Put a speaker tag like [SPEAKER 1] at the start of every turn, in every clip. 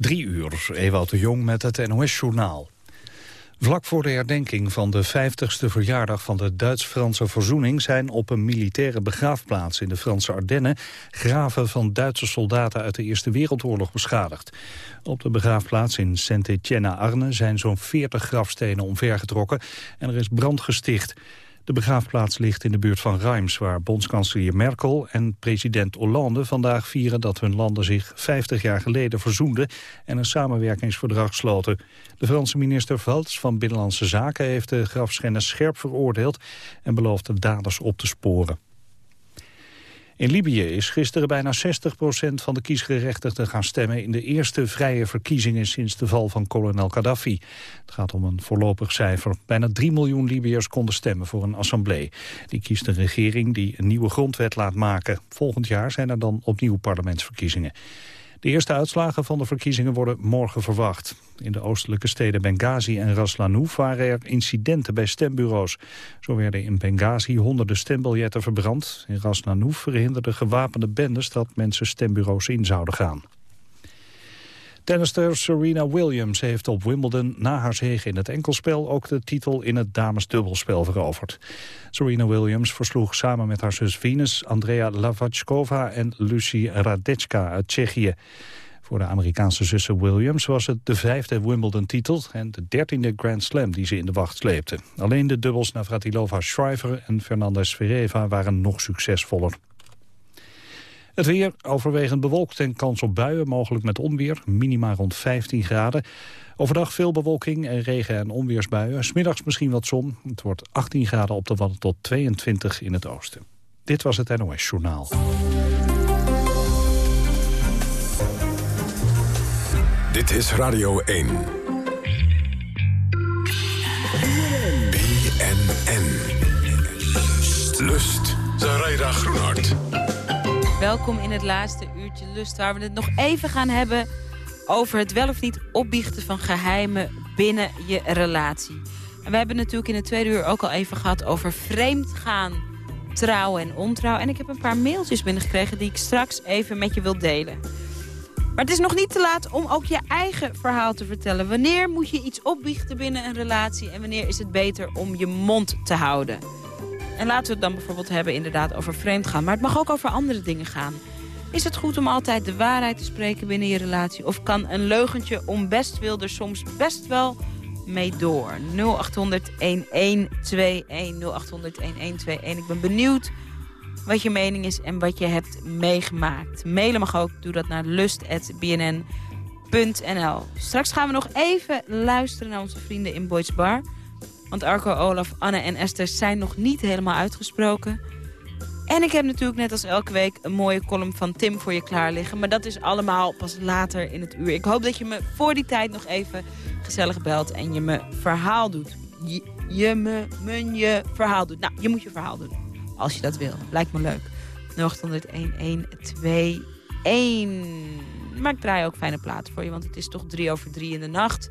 [SPEAKER 1] Drie uur, Ewout de Jong met het NOS-journaal. Vlak voor de herdenking van de 50ste verjaardag van de Duits-Franse verzoening... zijn op een militaire begraafplaats in de Franse Ardennen... graven van Duitse soldaten uit de Eerste Wereldoorlog beschadigd. Op de begraafplaats in Saint-Étienne-Arne zijn zo'n 40 grafstenen omvergetrokken... en er is brand gesticht. De begraafplaats ligt in de buurt van Reims, waar bondskanselier Merkel en president Hollande vandaag vieren dat hun landen zich 50 jaar geleden verzoenden en een samenwerkingsverdrag sloten. De Franse minister Valls van Binnenlandse Zaken heeft de grafschennis scherp veroordeeld en belooft de daders op te sporen. In Libië is gisteren bijna 60% van de kiesgerechtigden gaan stemmen... in de eerste vrije verkiezingen sinds de val van kolonel Gaddafi. Het gaat om een voorlopig cijfer. Bijna 3 miljoen Libiërs konden stemmen voor een assemblee. Die kiest een regering die een nieuwe grondwet laat maken. Volgend jaar zijn er dan opnieuw parlementsverkiezingen. De eerste uitslagen van de verkiezingen worden morgen verwacht. In de oostelijke steden Benghazi en Ras Lanouf waren er incidenten bij stembureaus. Zo werden in Benghazi honderden stembiljetten verbrand. In Ras Lanouf verhinderden gewapende bendes dat mensen stembureaus in zouden gaan. Tennister Serena Williams heeft op Wimbledon na haar zege in het enkelspel ook de titel in het damesdubbelspel veroverd. Serena Williams versloeg samen met haar zus Venus, Andrea Lavachkova en Lucy Radetska uit Tsjechië. Voor de Amerikaanse zussen Williams was het de vijfde Wimbledon-titel... en de dertiende Grand Slam die ze in de wacht sleepte. Alleen de dubbels Navratilova-Shriver en Fernandez-Vereva waren nog succesvoller. Het weer overwegend bewolkt en kans op buien, mogelijk met onweer. Minima rond 15 graden. Overdag veel bewolking en regen- en onweersbuien. Smiddags misschien wat zon. Het wordt 18 graden op de Wadden tot 22 in het oosten. Dit was het NOS Journaal.
[SPEAKER 2] Dit is Radio 1. BNN. Lust. Zaraida Groenhart.
[SPEAKER 3] Welkom in het laatste uurtje Lust, waar we het nog even gaan hebben over het wel of niet opbiechten van geheimen binnen je relatie. En we hebben natuurlijk in het tweede uur ook al even gehad over vreemd gaan, trouw en ontrouw. En ik heb een paar mailtjes binnengekregen die ik straks even met je wil delen. Maar het is nog niet te laat om ook je eigen verhaal te vertellen. Wanneer moet je iets opbiechten binnen een relatie en wanneer is het beter om je mond te houden? En laten we het dan bijvoorbeeld hebben inderdaad over vreemd gaan. Maar het mag ook over andere dingen gaan. Is het goed om altijd de waarheid te spreken binnen je relatie? Of kan een leugentje om best wil er soms best wel mee door? 0800 1121 0800 1121. Ik ben benieuwd wat je mening is en wat je hebt meegemaakt. Mailen mag ook. Doe dat naar lust.bnn.nl. Straks gaan we nog even luisteren naar onze vrienden in Boyd's Bar... Want Arco, Olaf, Anne en Esther zijn nog niet helemaal uitgesproken. En ik heb natuurlijk net als elke week een mooie column van Tim voor je klaar liggen. Maar dat is allemaal pas later in het uur. Ik hoop dat je me voor die tijd nog even gezellig belt en je me verhaal doet. Je, me, me, je verhaal doet. Nou, je moet je verhaal doen. Als je dat wil. Lijkt me leuk. 0800-1121. Maar ik draai ook fijne platen voor je, want het is toch drie over drie in de nacht.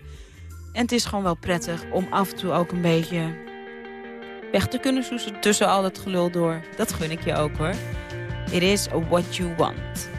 [SPEAKER 3] En het is gewoon wel prettig om af en toe ook een beetje weg te kunnen soezen tussen al het gelul door. Dat gun ik je ook hoor. It is what you want.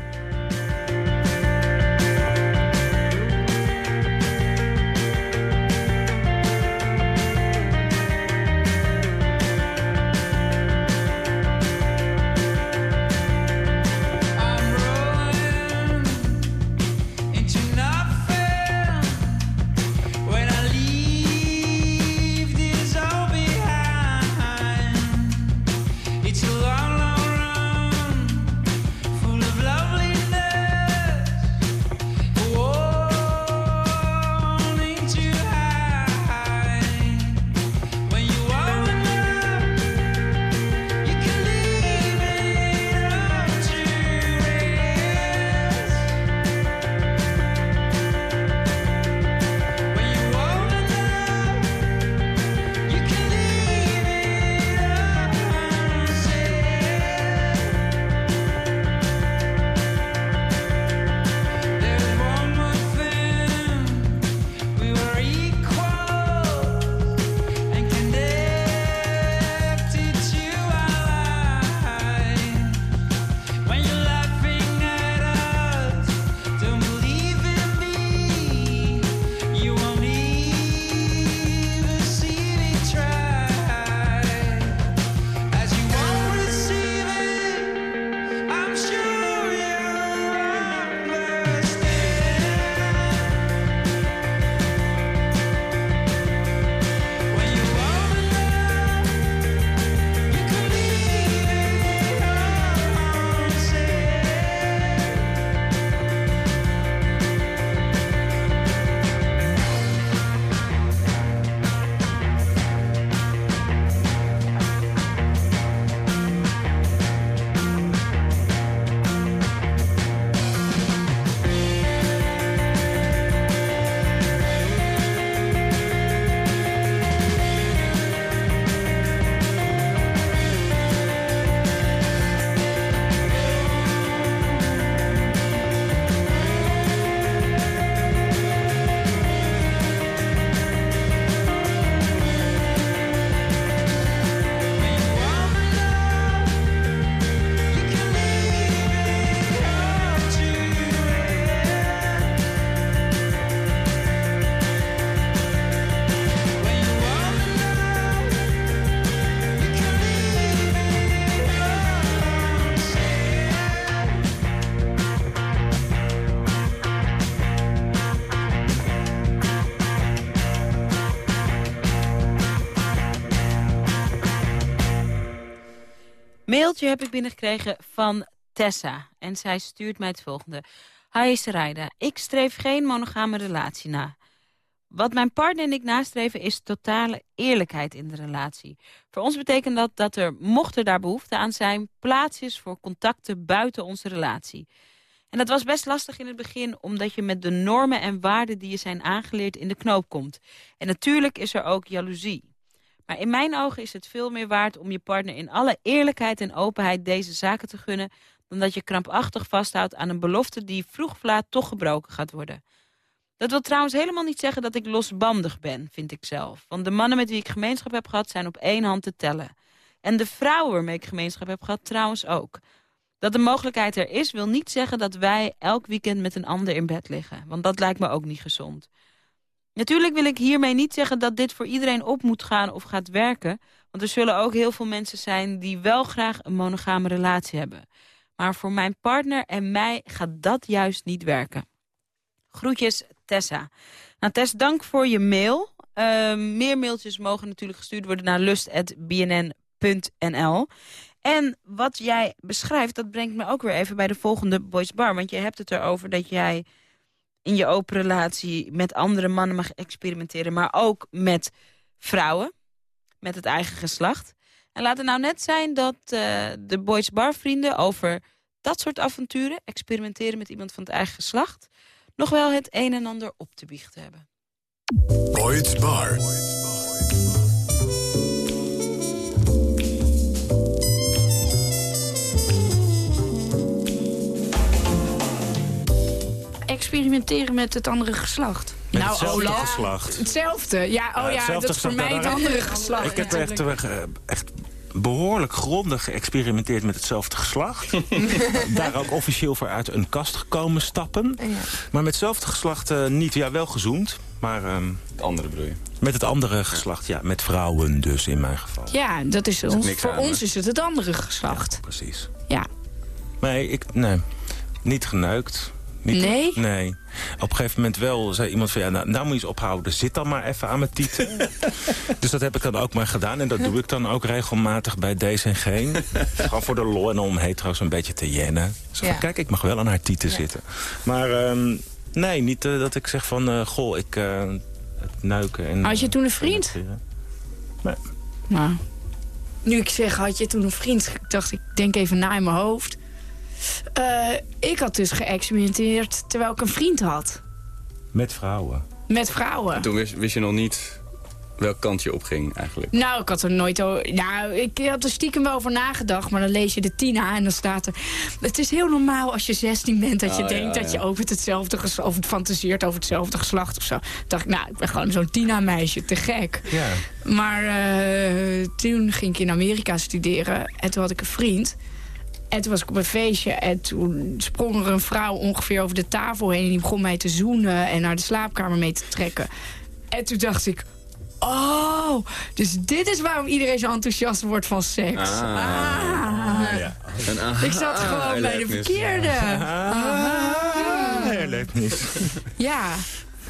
[SPEAKER 3] Mailtje heb ik binnengekregen van Tessa. En zij stuurt mij het volgende. Hi Sarayda, ik streef geen monogame relatie na. Wat mijn partner en ik nastreven is totale eerlijkheid in de relatie. Voor ons betekent dat dat er, mocht er daar behoefte aan zijn... plaats is voor contacten buiten onze relatie. En dat was best lastig in het begin... omdat je met de normen en waarden die je zijn aangeleerd in de knoop komt. En natuurlijk is er ook jaloezie. Maar in mijn ogen is het veel meer waard om je partner in alle eerlijkheid en openheid deze zaken te gunnen... dan dat je krampachtig vasthoudt aan een belofte die vroeg of laat toch gebroken gaat worden... Dat wil trouwens helemaal niet zeggen dat ik losbandig ben, vind ik zelf. Want de mannen met wie ik gemeenschap heb gehad zijn op één hand te tellen. En de vrouwen waarmee ik gemeenschap heb gehad trouwens ook. Dat de mogelijkheid er is, wil niet zeggen dat wij elk weekend met een ander in bed liggen. Want dat lijkt me ook niet gezond. Natuurlijk wil ik hiermee niet zeggen dat dit voor iedereen op moet gaan of gaat werken. Want er zullen ook heel veel mensen zijn die wel graag een monogame relatie hebben. Maar voor mijn partner en mij gaat dat juist niet werken. Groetjes, Tessa. Nou, Tess, dank voor je mail. Uh, meer mailtjes mogen natuurlijk gestuurd worden naar lust.bnn.nl. En wat jij beschrijft, dat brengt me ook weer even bij de volgende Boys Bar. Want je hebt het erover dat jij in je open relatie met andere mannen mag experimenteren... maar ook met vrouwen, met het eigen geslacht. En laat het nou net zijn dat uh, de Boys Bar vrienden over dat soort avonturen... experimenteren met iemand van het eigen geslacht nog wel het een en ander op te biechten hebben.
[SPEAKER 2] Boyd's Bar.
[SPEAKER 4] Experimenteren met het andere geslacht.
[SPEAKER 5] Met nou, hetzelfde geslacht.
[SPEAKER 4] Hetzelfde. Ja, oh ja, ja dat is voor mij het andere geslacht.
[SPEAKER 5] Ik heb echt, eh, echt behoorlijk grondig geëxperimenteerd met hetzelfde geslacht. Daar ook officieel voor uit een kast gekomen stappen. Ja. Maar met hetzelfde geslacht uh, niet, ja, wel gezoend. Maar, um,
[SPEAKER 6] het andere bedoel je?
[SPEAKER 5] Met het andere geslacht, ja. Met vrouwen dus in mijn geval.
[SPEAKER 4] Ja, dat is, ons, voor ons is het het andere geslacht.
[SPEAKER 5] Ja, precies.
[SPEAKER 4] Ja.
[SPEAKER 5] Nee, ik, nee, niet geneukt. Niet,
[SPEAKER 4] nee?
[SPEAKER 5] Nee. Op een gegeven moment wel zei iemand van... ja, nou, nou moet je eens ophouden. Zit dan maar even aan mijn tieten. dus dat heb ik dan ook maar gedaan. En dat doe ik dan ook regelmatig bij deze en geen. Gewoon voor de lol en om hetero's een beetje te jennen. Zo ja. kijk, ik mag wel aan haar tieten zitten. Maar um, nee, niet uh, dat ik zeg van... Uh, goh, ik... Uh, het neuken en...
[SPEAKER 4] Had je toen een vriend?
[SPEAKER 5] Nee.
[SPEAKER 4] Nou, nu ik zeg, had je toen een vriend? Ik dacht, ik denk even na in mijn hoofd. Uh, ik had dus geëxperimenteerd terwijl ik een vriend had.
[SPEAKER 5] Met vrouwen?
[SPEAKER 4] Met vrouwen. En
[SPEAKER 6] toen wist, wist je nog niet welk kant je opging eigenlijk?
[SPEAKER 4] Nou, ik had er nooit over... Nou, ik had er stiekem wel over nagedacht. Maar dan lees je de Tina en dan staat er... Het is heel normaal als je 16 bent dat je oh, denkt ja, dat je over hetzelfde geslacht... of het fantaseert over hetzelfde geslacht of zo. dacht ik, nou, ik ben gewoon zo'n Tina-meisje. Te gek.
[SPEAKER 5] Ja.
[SPEAKER 4] Maar uh, toen ging ik in Amerika studeren. En toen had ik een vriend... En toen was ik op een feestje en toen sprong er een vrouw ongeveer over de tafel heen... en die begon mij te zoenen en naar de slaapkamer mee te trekken. En toen dacht ik, oh, dus dit is waarom iedereen zo enthousiast wordt van seks. Ah. ah. Ja. ik zat gewoon bij de verkeerde.
[SPEAKER 5] Herlevenis.
[SPEAKER 4] Ja,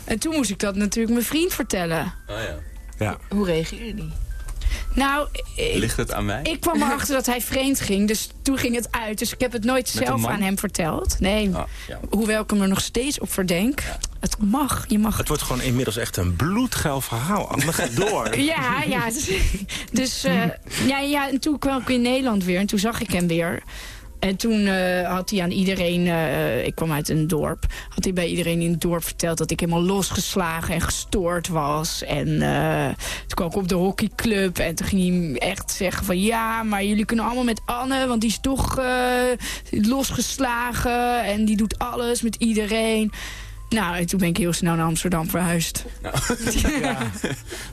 [SPEAKER 4] en toen moest ik dat natuurlijk mijn vriend vertellen.
[SPEAKER 6] Oh ja.
[SPEAKER 5] ja.
[SPEAKER 4] Hoe reageerde die? Nou, ik,
[SPEAKER 6] Ligt het aan mij?
[SPEAKER 4] Ik kwam erachter dat hij vreemd ging, dus toen ging het uit. Dus ik heb het nooit zelf aan hem verteld. Nee, oh, hoewel ik hem er nog steeds op verdenk. Het mag, je mag...
[SPEAKER 5] Het wordt gewoon inmiddels echt een bloedgeil verhaal. Anders gaat door.
[SPEAKER 4] ja, ja. Dus, dus uh, ja, ja, en toen kwam ik in Nederland weer en toen zag ik hem weer. En toen uh, had hij aan iedereen, uh, ik kwam uit een dorp... had hij bij iedereen in het dorp verteld dat ik helemaal losgeslagen en gestoord was. En uh, toen kwam ik op de hockeyclub en toen ging hij echt zeggen van... ja, maar jullie kunnen allemaal met Anne, want die is toch losgeslagen... en die doet alles met iedereen... Nou, en toen ben ik heel snel naar Amsterdam verhuisd. Nou,
[SPEAKER 6] ja.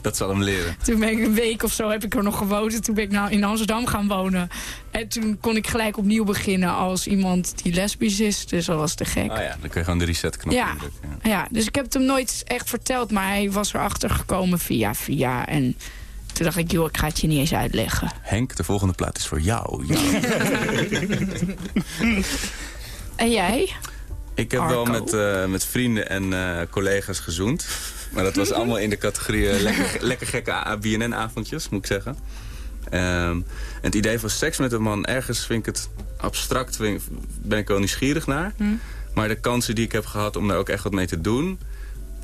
[SPEAKER 6] Dat zal hem leren.
[SPEAKER 4] Toen ben ik een week of zo heb ik er nog gewoond. Toen ben ik nou in Amsterdam gaan wonen. En toen kon ik gelijk opnieuw beginnen als iemand die lesbisch is. Dus dat was te gek.
[SPEAKER 6] Ah ja, dan kun je gewoon de resetknop
[SPEAKER 4] ja. indrukken. Ja. ja, dus ik heb het hem nooit echt verteld. Maar hij was erachter gekomen via via. En toen dacht ik, joh, ik ga het je niet eens uitleggen.
[SPEAKER 6] Henk, de volgende plaat is voor jou.
[SPEAKER 4] en jij?
[SPEAKER 6] Ik heb wel met, uh, met vrienden en uh, collega's gezoend. Maar dat was allemaal in de categorie uh, lekker, lekker gekke BNN-avondjes, moet ik zeggen. Ehm, het idee van seks met een man, ergens vind ik het abstract, vind ben ik wel nieuwsgierig naar. Maar de kansen die ik heb gehad om daar ook echt wat mee te doen...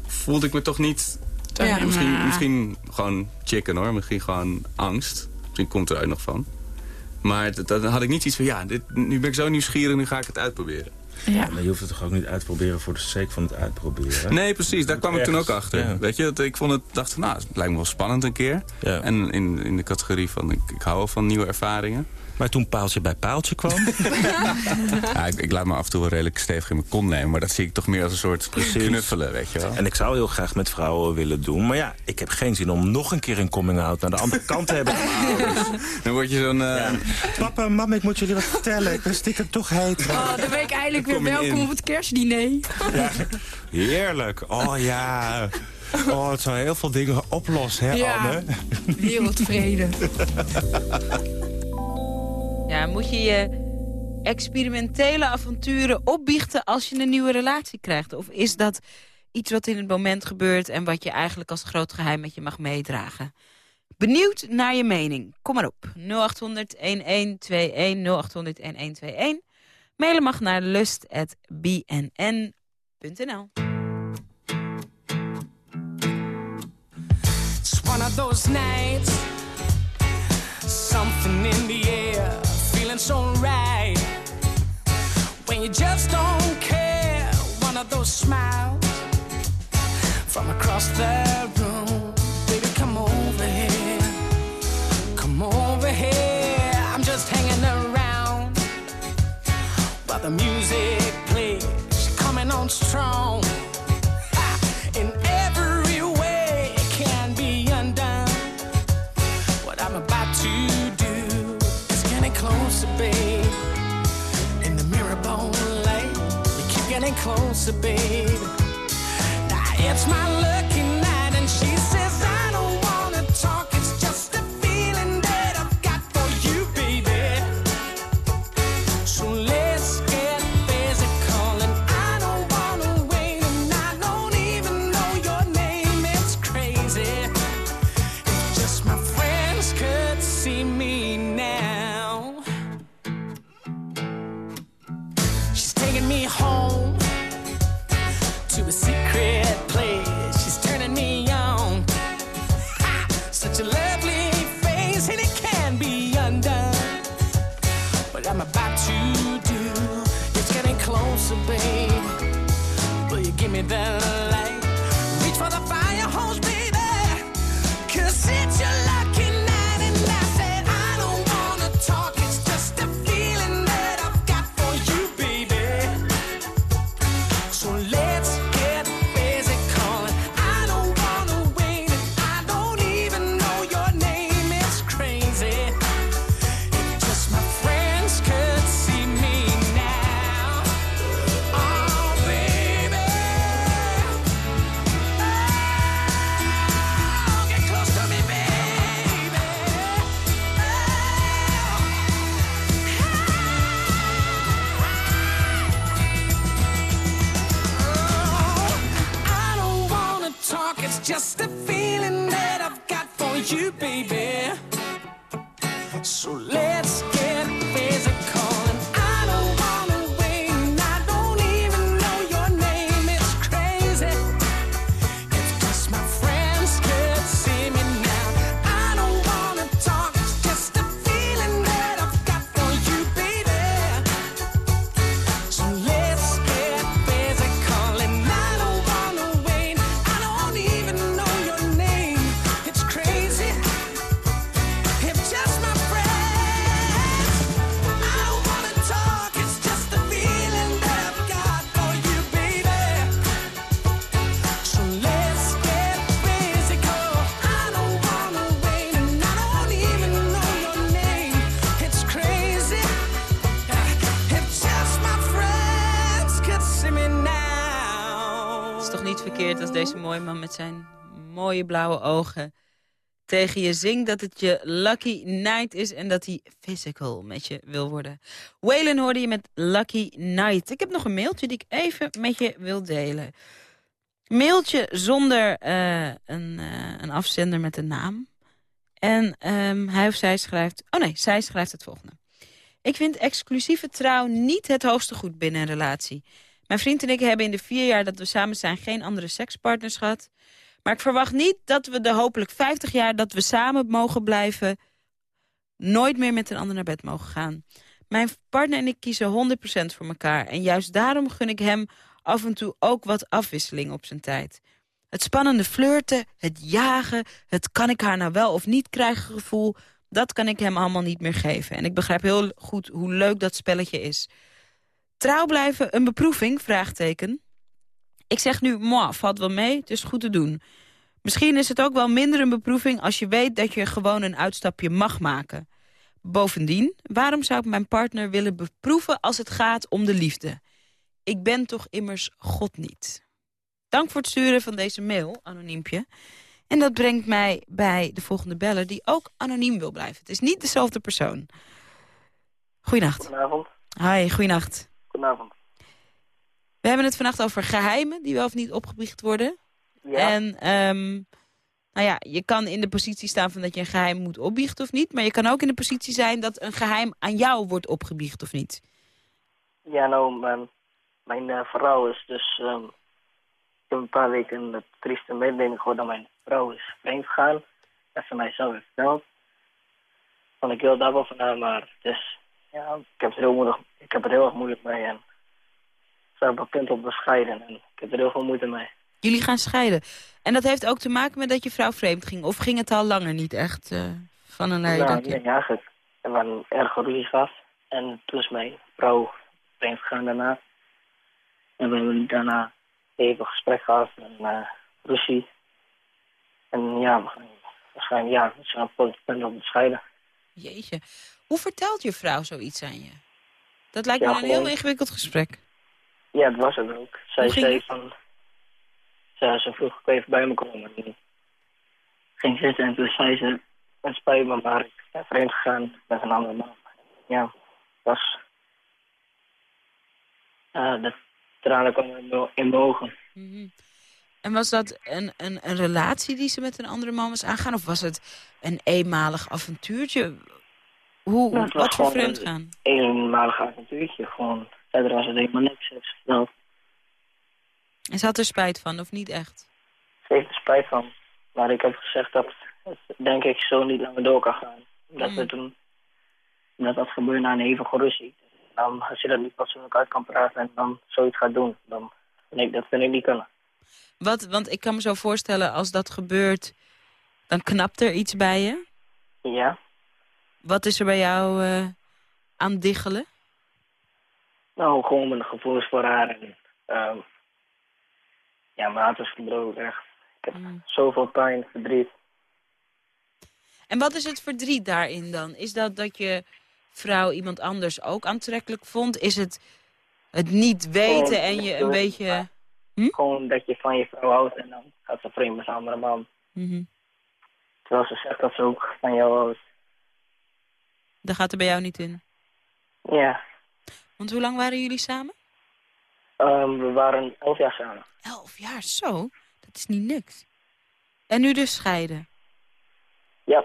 [SPEAKER 6] voelde ik me toch niet...
[SPEAKER 4] Ja.
[SPEAKER 6] Misschien, misschien gewoon chicken hoor, misschien gewoon angst. Misschien komt er uit nog van. Maar dat- dan had ik niet iets van, ja, dit, nu ben ik zo nieuwsgierig, nu ga ik het uitproberen.
[SPEAKER 4] Ja.
[SPEAKER 5] Maar je hoeft het toch ook niet uit te proberen voor de sake van het uitproberen?
[SPEAKER 6] Nee, precies. Daar kwam ik toen ook achter.
[SPEAKER 5] ja.
[SPEAKER 6] Weet je, dat ik vond het, dacht van, nou, het lijkt me wel spannend een keer.
[SPEAKER 5] Ja.
[SPEAKER 6] En in, in de categorie van, ik, ik hou wel van nieuwe ervaringen.
[SPEAKER 5] Maar toen paaltje bij paaltje kwam...
[SPEAKER 6] Ja, ik, ik laat me af en toe wel redelijk stevig in mijn kont nemen. Maar dat zie ik toch meer als een soort knuffelen, weet je wel.
[SPEAKER 5] en ik zou heel graag met vrouwen willen doen. Maar ja, ik heb geen zin om nog een keer een coming-out naar de andere kant te hebben.
[SPEAKER 6] Dan word je zo'n... eh,
[SPEAKER 5] Papa, mama, ik moet jullie wat vertellen. Ik ben stiekem toch heet.
[SPEAKER 4] Oh, dan ben ik eindelijk weer welkom
[SPEAKER 6] in.
[SPEAKER 4] op het kerstdiner.
[SPEAKER 5] Heerlijk. Oh ja. Oh, het zou heel veel dingen oplossen, hè,
[SPEAKER 4] Ja.
[SPEAKER 5] Anne?
[SPEAKER 4] Wereldvrede.
[SPEAKER 3] Ja, moet je je experimentele avonturen opbiechten als je een nieuwe relatie krijgt? Of is dat iets wat in het moment gebeurt en wat je eigenlijk als groot geheim met je mag meedragen? Benieuwd naar je mening? Kom maar op. 0800-1121, 0800-1121. Mailen mag naar lust.bnn.nl.
[SPEAKER 7] It's one of those nights, feeling so right. When you just don't care, one of those smiles from across the room. Closer, babe. Now it's my lucky
[SPEAKER 3] mooie blauwe ogen tegen je zingt dat het je lucky night is en dat hij physical met je wil worden. Waylon hoorde je met Lucky Night. Ik heb nog een mailtje die ik even met je wil delen. Mailtje zonder eh, een, eh, een afzender met een naam. En ehm, hij of zij schrijft... Oh nee, zij schrijft het volgende. Ik vind exclusieve trouw niet het hoogste goed binnen een relatie. Mijn vriend en ik hebben in de vier jaar dat we samen zijn... geen andere sekspartners gehad. Maar ik verwacht niet dat we de hopelijk 50 jaar dat we samen mogen blijven... nooit meer met een ander naar bed mogen gaan. Mijn partner en ik kiezen 100% voor elkaar. En juist daarom gun ik hem af en toe ook wat afwisseling op zijn tijd. Het spannende flirten, het jagen, het kan ik haar nou wel of niet krijgen gevoel... dat kan ik hem allemaal niet meer geven. En ik begrijp heel goed hoe leuk dat spelletje is. Trouw blijven een beproeving? Vraagteken. Ik zeg nu, moi, valt wel mee, het is goed te doen. Misschien is het ook wel minder een beproeving als je weet dat je gewoon een uitstapje mag maken. Bovendien, waarom zou ik mijn partner willen beproeven als het gaat om de liefde? Ik ben toch immers God niet. Dank voor het sturen van deze mail, anoniempje. En dat brengt mij bij de volgende beller die ook anoniem wil blijven. Het is niet dezelfde persoon. Goedenacht.
[SPEAKER 8] Goedenavond.
[SPEAKER 3] Hi, goedenacht.
[SPEAKER 8] Goedenavond.
[SPEAKER 3] We hebben het vannacht over geheimen die wel of niet opgebiecht worden.
[SPEAKER 8] Ja,
[SPEAKER 3] En ehm, nou ja, je kan in de positie staan van dat je een geheim moet opbiechten of niet. Maar je kan ook in de positie zijn dat een geheim aan jou wordt opgebiecht of niet.
[SPEAKER 8] ja nou, mijn, mijn eh, vrouw is dus... ehm, ik heb een paar weken een trieste mededeling gehoord dat mijn vrouw is vreemd gegaan. Dat ze mij zelf heeft verteld. Vond ik heel dankbaar van haar, maar dus... Ja, ik heb het heel, moeilijk, ik heb het heel erg moeilijk mee en... Staat op het punt om te scheiden en ik heb er heel veel moeite mee.
[SPEAKER 3] Jullie gaan scheiden. En dat heeft ook te maken met dat je vrouw vreemd ging. Of ging het al langer niet echt eh, van een leien
[SPEAKER 8] Nou,
[SPEAKER 3] dakje?
[SPEAKER 8] nee, eigenlijk. We hebben een erge ruzie gehad. En toen is mijn vrouw vreemd gegaan daarna. En we hebben daarna even gesprek gehad en eh, ruzie. En ja, we gaan waarschijnlijk ja, we zijn op het punt om te scheiden.
[SPEAKER 3] Jeetje. Hoe vertelt je vrouw zoiets aan je? Dat lijkt
[SPEAKER 8] Ja,
[SPEAKER 3] me een heel ingewikkeld gesprek.
[SPEAKER 8] Ja, dat was het ook. Zij
[SPEAKER 3] ging
[SPEAKER 8] zei van... Ze, ze vroeg ik even bij me komen. En ging zitten en toen zei ze... Het spijt me, maar ik ben vreemd gegaan met een andere man. Ja, was... eh de tranen kwamen in mijn- in mijn ogen.
[SPEAKER 3] Mhm. En was dat een, een, een relatie die ze met een andere man was aangaan? Of was het een eenmalig avontuurtje? Hoe,
[SPEAKER 8] Nou,
[SPEAKER 3] wat voor vreemd
[SPEAKER 8] een- eenmalig avontuurtje. Gewoon, verder was het helemaal niks. Ze heeft verteld.
[SPEAKER 3] En ze had er spijt van, of niet echt?
[SPEAKER 8] Ze heeft er spijt van. Maar ik heb gezegd dat het denk ik zo niet langer door kan gaan. Omdat
[SPEAKER 3] Mm.
[SPEAKER 8] we toen, omdat dat gebeurt na een hevige ruzie. Dan als je dat niet fatsoenlijk uit kan praten en dan zoiets gaat doen, dan ik dat vind ik niet kunnen.
[SPEAKER 3] Wat, want ik kan me zo voorstellen, als dat gebeurt, dan knapt er iets bij je.
[SPEAKER 8] Ja,
[SPEAKER 3] Wat is er bij jou eh, aan diggelen?
[SPEAKER 8] Nou gewoon mijn gevoelens voor haar en ehm ja, mijn hart is gebroken echt. Ik heb
[SPEAKER 3] Mm.
[SPEAKER 8] zoveel pijn, verdriet.
[SPEAKER 3] En wat is het verdriet daarin dan? Is dat dat je vrouw iemand anders ook aantrekkelijk vond? Is het het niet weten en je een beetje...
[SPEAKER 8] Gewoon dat je van je vrouw houdt en dan gaat ze vreemd met een andere man.
[SPEAKER 3] Mhm.
[SPEAKER 8] Terwijl ze zegt dat ze ook van jou houdt.
[SPEAKER 3] Dat gaat er bij jou niet in.
[SPEAKER 8] Ja,
[SPEAKER 3] Want hoe lang waren jullie samen?
[SPEAKER 8] ehm, we waren elf jaar samen.
[SPEAKER 3] Elf jaar, zo. Dat is niet niks. En nu dus scheiden.
[SPEAKER 8] Ja,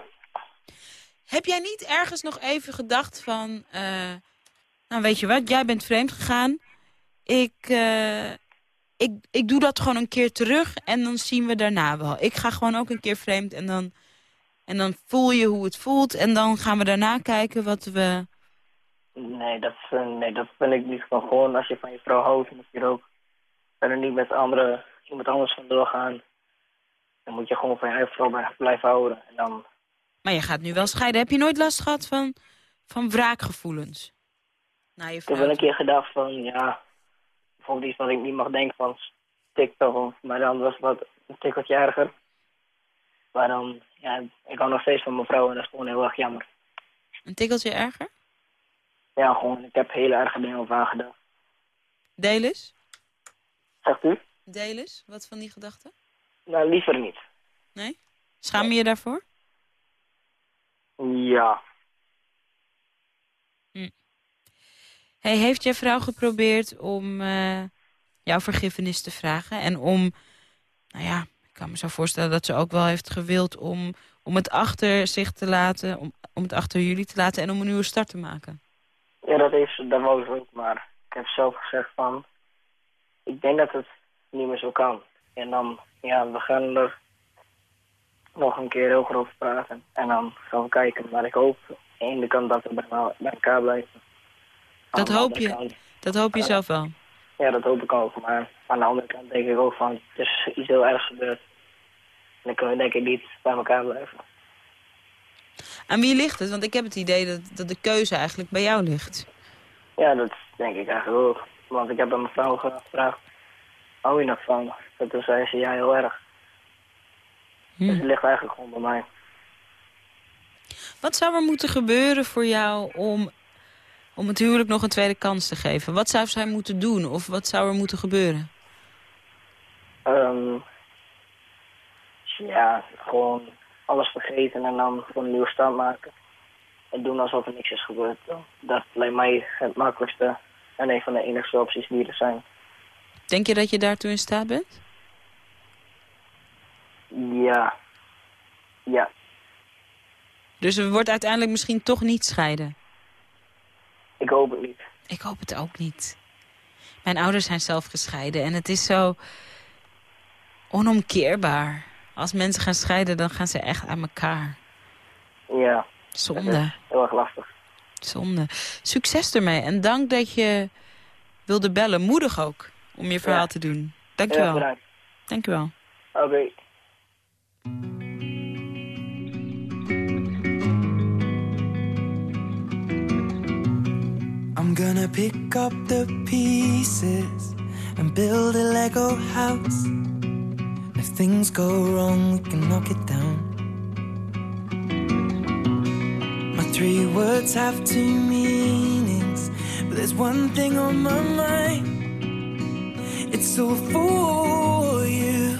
[SPEAKER 3] Heb jij niet ergens nog even gedacht van... eh, nou, weet je wat, jij bent vreemd gegaan. Ik, eh, ik, ik doe dat gewoon een keer terug en dan zien we daarna wel. Ik ga gewoon ook een keer vreemd en dan, en dan voel je hoe het voelt. En dan gaan we daarna kijken wat we...
[SPEAKER 8] nee dat, eh, nee, dat vind ik niet van. Gewoon als je van je vrouw houdt, moet je er ook verder niet met andere, iemand anders vandoor gaan. Dan moet je gewoon van je eigen vrouw blijven houden. En dan,
[SPEAKER 3] Maar je gaat nu wel scheiden. Heb je nooit last gehad van, van wraakgevoelens? Naar je
[SPEAKER 8] ik heb wel een keer gedacht van, ja, bijvoorbeeld iets wat ik niet mag denken van TikTok. Of, maar dan was het wat een tikkeltje erger. Maar dan, ja, ik hou nog steeds van mijn vrouw en dat is gewoon heel erg jammer.
[SPEAKER 3] Een tikkeltje erger?
[SPEAKER 8] Ja, gewoon, ik heb hele erge dingen over haar gedacht.
[SPEAKER 3] Deel eens.
[SPEAKER 8] Zegt u?
[SPEAKER 3] Deel eens. Wat van die gedachten?
[SPEAKER 8] Nou, liever niet.
[SPEAKER 3] Nee? Schaam je je daarvoor?
[SPEAKER 8] Ja.
[SPEAKER 3] Hey, heeft je vrouw geprobeerd om eh, jouw vergiffenis te vragen? En om, nou ja, Ik kan me zo voorstellen dat ze ook wel heeft gewild om, om het achter zich te laten... Om, om het achter jullie te laten en om een nieuwe start te maken.
[SPEAKER 8] Ja, dat, ze- dat wou ook, maar ik heb zelf gezegd van... Ik denk dat het niet meer zo kan. En dan, ja, we gaan er nog een keer heel over praten. En dan gaan we kijken. Maar ik hoop aan de ene kant dat we bij, elkaar blijven. Aan
[SPEAKER 3] Dat hoop je.
[SPEAKER 8] kant-
[SPEAKER 3] Dat hoop je zelf wel.
[SPEAKER 8] ja, dat hoop ik ook. Maar aan de andere kant denk ik ook van... Het is iets heel ergs gebeurd. En dan kunnen we denk ik niet bij elkaar blijven.
[SPEAKER 3] Aan wie ligt het? Want ik heb het idee dat, dat de keuze eigenlijk bij jou ligt.
[SPEAKER 8] Ja, dat denk ik eigenlijk ook. Want ik heb aan mijn vrouw gevraagd... Hou je nog van? En toen zei ze, ja, heel erg. Dus
[SPEAKER 3] Hm.
[SPEAKER 8] het ligt eigenlijk gewoon bij mij.
[SPEAKER 3] Wat zou er moeten gebeuren voor jou om, om het huwelijk nog een tweede kans te geven? Wat zou zij moeten doen of wat zou er moeten gebeuren?
[SPEAKER 8] Ehm, ja, gewoon alles vergeten en dan een nieuwe stand maken. En doen alsof er niks is gebeurd. Dat lijkt mij het makkelijkste en een van de enigste opties die er zijn.
[SPEAKER 3] Denk je dat je daartoe in staat bent?
[SPEAKER 8] Ja. Ja.
[SPEAKER 3] Dus er wordt uiteindelijk misschien toch niet scheiden.
[SPEAKER 8] Ik hoop het niet.
[SPEAKER 3] Ik hoop het ook niet. Mijn ouders zijn zelf gescheiden en het is zo onomkeerbaar. Als mensen gaan scheiden, dan gaan ze echt aan elkaar.
[SPEAKER 8] Ja.
[SPEAKER 3] Zonde,
[SPEAKER 8] Heel erg lastig.
[SPEAKER 3] zonde. Succes ermee en dank dat je wilde bellen. Moedig ook om je verhaal
[SPEAKER 8] Ja.
[SPEAKER 3] te doen.
[SPEAKER 8] Heel erg
[SPEAKER 3] Dankjewel.
[SPEAKER 8] bedankt.
[SPEAKER 3] Dankjewel.
[SPEAKER 8] Oké.
[SPEAKER 9] I'm gonna pick up the pieces and build a Lego house. Things go wrong, we can knock it down. My three words have two meanings, but there's one thing on my mind. It's all for you.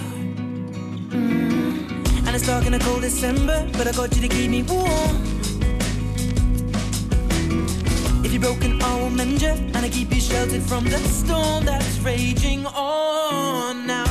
[SPEAKER 9] Mm. And it's dark in a cold December, but I got you to keep me warm. If you're broken, I will mend you, and I keep you sheltered from the storm that's raging on. Now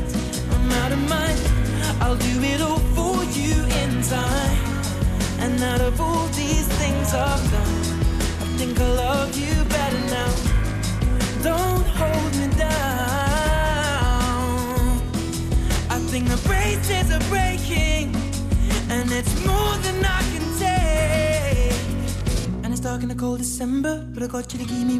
[SPEAKER 9] time. And out of all these things I've done, I think I love you better now. Don't hold me down. I think the braces are breaking, and it's more than I can take. And it's dark in the cold December, but I got you to keep me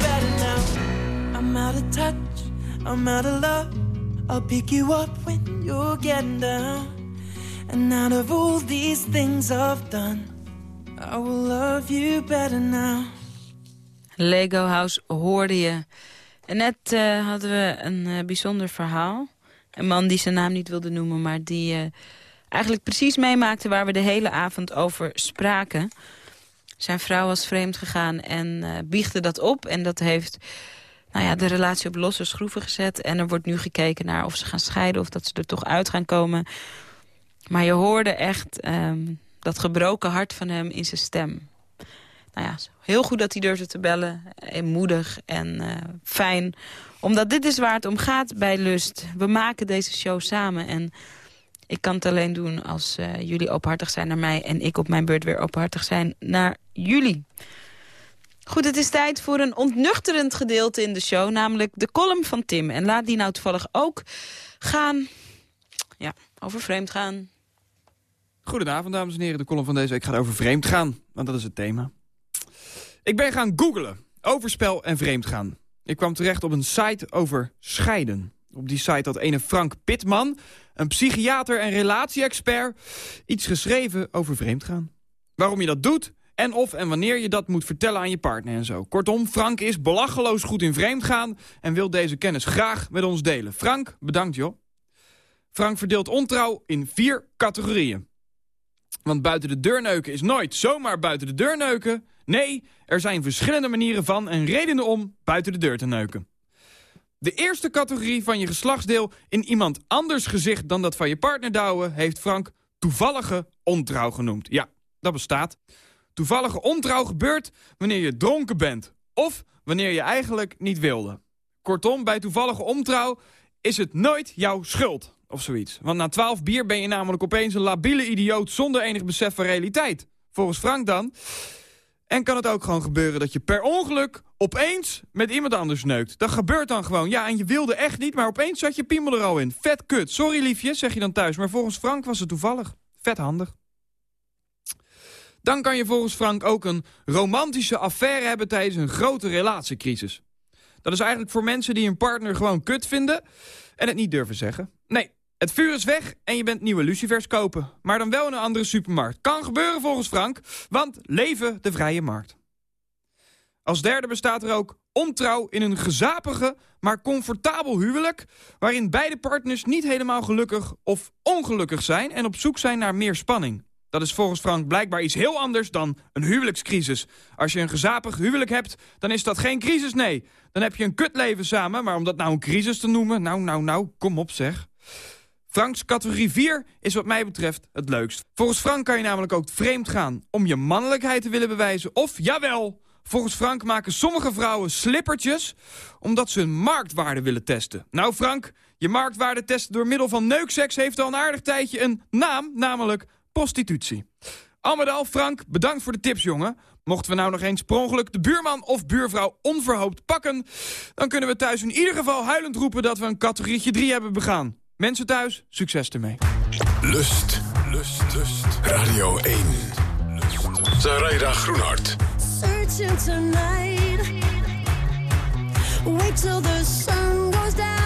[SPEAKER 9] touch, I'm out of love. I'll pick you up when you're getting down. And out of all these things I've done, I will love you better now.
[SPEAKER 3] Lego House hoorde je. En net eh, hadden we een eh, bijzonder verhaal. Een man die zijn naam niet wilde noemen, maar die eh, eigenlijk precies meemaakte waar we de hele avond over spraken. Zijn vrouw was vreemd gegaan en biechtte dat op. En dat heeft nou ja, de relatie op losse schroeven gezet. En er wordt nu gekeken naar of ze gaan scheiden... of dat ze er toch uit gaan komen. Maar je hoorde echt um, dat gebroken hart van hem in zijn stem. Nou ja, heel goed dat hij durfde te bellen. En moedig en uh, fijn. Omdat dit is waar het om gaat bij Lust. We maken deze show samen. En ik kan het alleen doen als uh, jullie openhartig zijn naar mij... en ik op mijn beurt weer openhartig zijn naar jullie. Goed, het is tijd voor een ontnuchterend gedeelte in de show... namelijk de column van Tim. En laat die nou toevallig ook gaan... ja, over vreemd gaan.
[SPEAKER 10] Goedenavond, dames en heren. De column van deze week gaat over vreemd gaan, want dat is het thema. Ik ben gaan googlen. Overspel en vreemdgaan. Ik kwam terecht op een site over scheiden. Op die site had ene Frank Pitman, een psychiater en relatie-expert... iets geschreven over vreemdgaan. Waarom je dat doet en of en wanneer je dat moet vertellen aan je partner en zo. Kortom, Frank is belachteloos goed in vreemdgaan... en wil deze kennis graag met ons delen. Frank, bedankt joh. Frank verdeelt ontrouw in vier categorieën. Want buiten de deur neuken is nooit zomaar buiten de deur neuken. Nee, er zijn verschillende manieren van en redenen om buiten de deur te neuken. De eerste categorie van je geslachtsdeel in iemand anders gezicht dan dat van je partner douwen... heeft Frank toevallige ontrouw genoemd. Ja, dat bestaat. Toevallige ontrouw gebeurt wanneer je dronken bent. Of wanneer je eigenlijk niet wilde. Kortom, bij toevallige ontrouw is het nooit jouw schuld. Of zoiets. Want na twaalf bier ben je namelijk opeens een labiele idioot zonder enig besef van realiteit. Volgens Frank dan. En kan het ook gewoon gebeuren dat je per ongeluk opeens met iemand anders neukt. Dat gebeurt dan gewoon. Ja, en je wilde echt niet, maar opeens zat je piemel er al in. Vet kut. Sorry liefje, zeg je dan thuis. Maar volgens Frank was het toevallig. Vet handig. Dan kan je volgens Frank ook een romantische affaire hebben tijdens een grote relatiecrisis. Dat is eigenlijk voor mensen die een partner gewoon kut vinden en het niet durven zeggen. Nee, het vuur is weg en je bent nieuwe lucifers kopen. Maar dan wel in een andere supermarkt. Kan gebeuren volgens Frank, want leven de vrije markt. Als derde bestaat er ook ontrouw in een gezapige, maar comfortabel huwelijk... waarin beide partners niet helemaal gelukkig of ongelukkig zijn... en op zoek zijn naar meer spanning. Dat is volgens Frank blijkbaar iets heel anders dan een huwelijkscrisis. Als je een gezapig huwelijk hebt, dan is dat geen crisis, nee. Dan heb je een kutleven samen, maar om dat nou een crisis te noemen... nou, nou, nou, kom op zeg. Franks categorie 4 is wat mij betreft het leukst. Volgens Frank kan je namelijk ook vreemd gaan om je mannelijkheid te willen bewijzen. Of, jawel, volgens Frank maken sommige vrouwen slippertjes... omdat ze hun marktwaarde willen testen. Nou Frank, je marktwaarde testen door middel van neukseks... heeft al een aardig tijdje een naam, namelijk prostitutie. Al met al, Frank, bedankt voor de tips, jongen. Mochten we nou nog eens per ongeluk de buurman of buurvrouw onverhoopt pakken... dan kunnen we thuis in ieder geval huilend roepen dat we een categorietje 3 hebben begaan. Mensen thuis, succes ermee.
[SPEAKER 2] Lust, lust, lust. Radio 1. Lust. Zaraida Groenhart. Searching tonight. Wait till the sun goes down.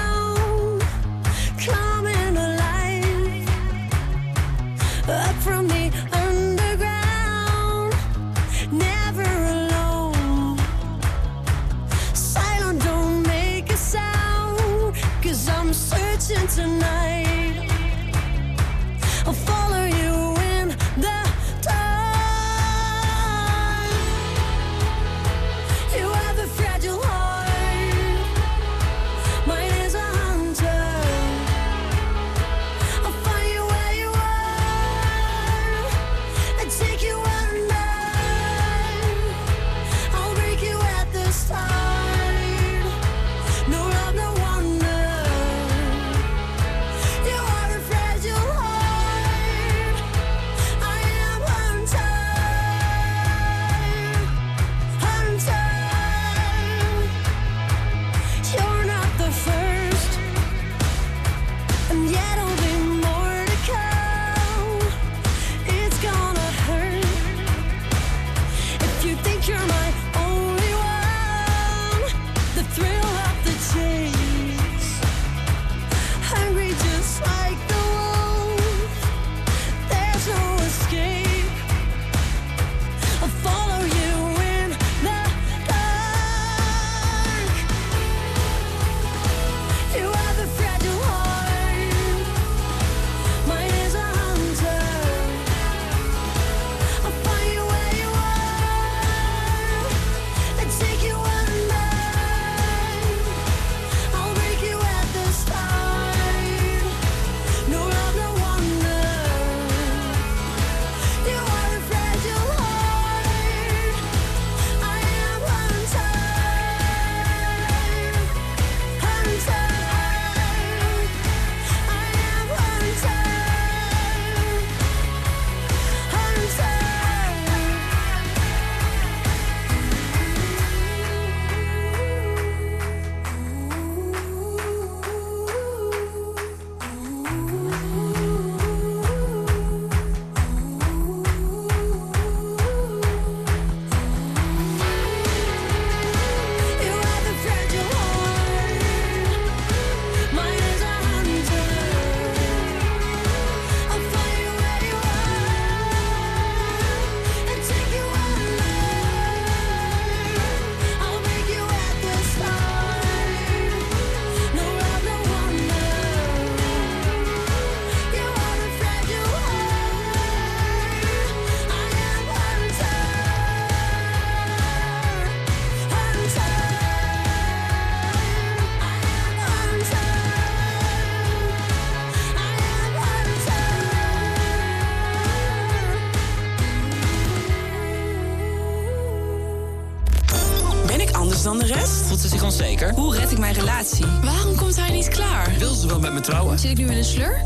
[SPEAKER 11] Zit ik nu in een slur?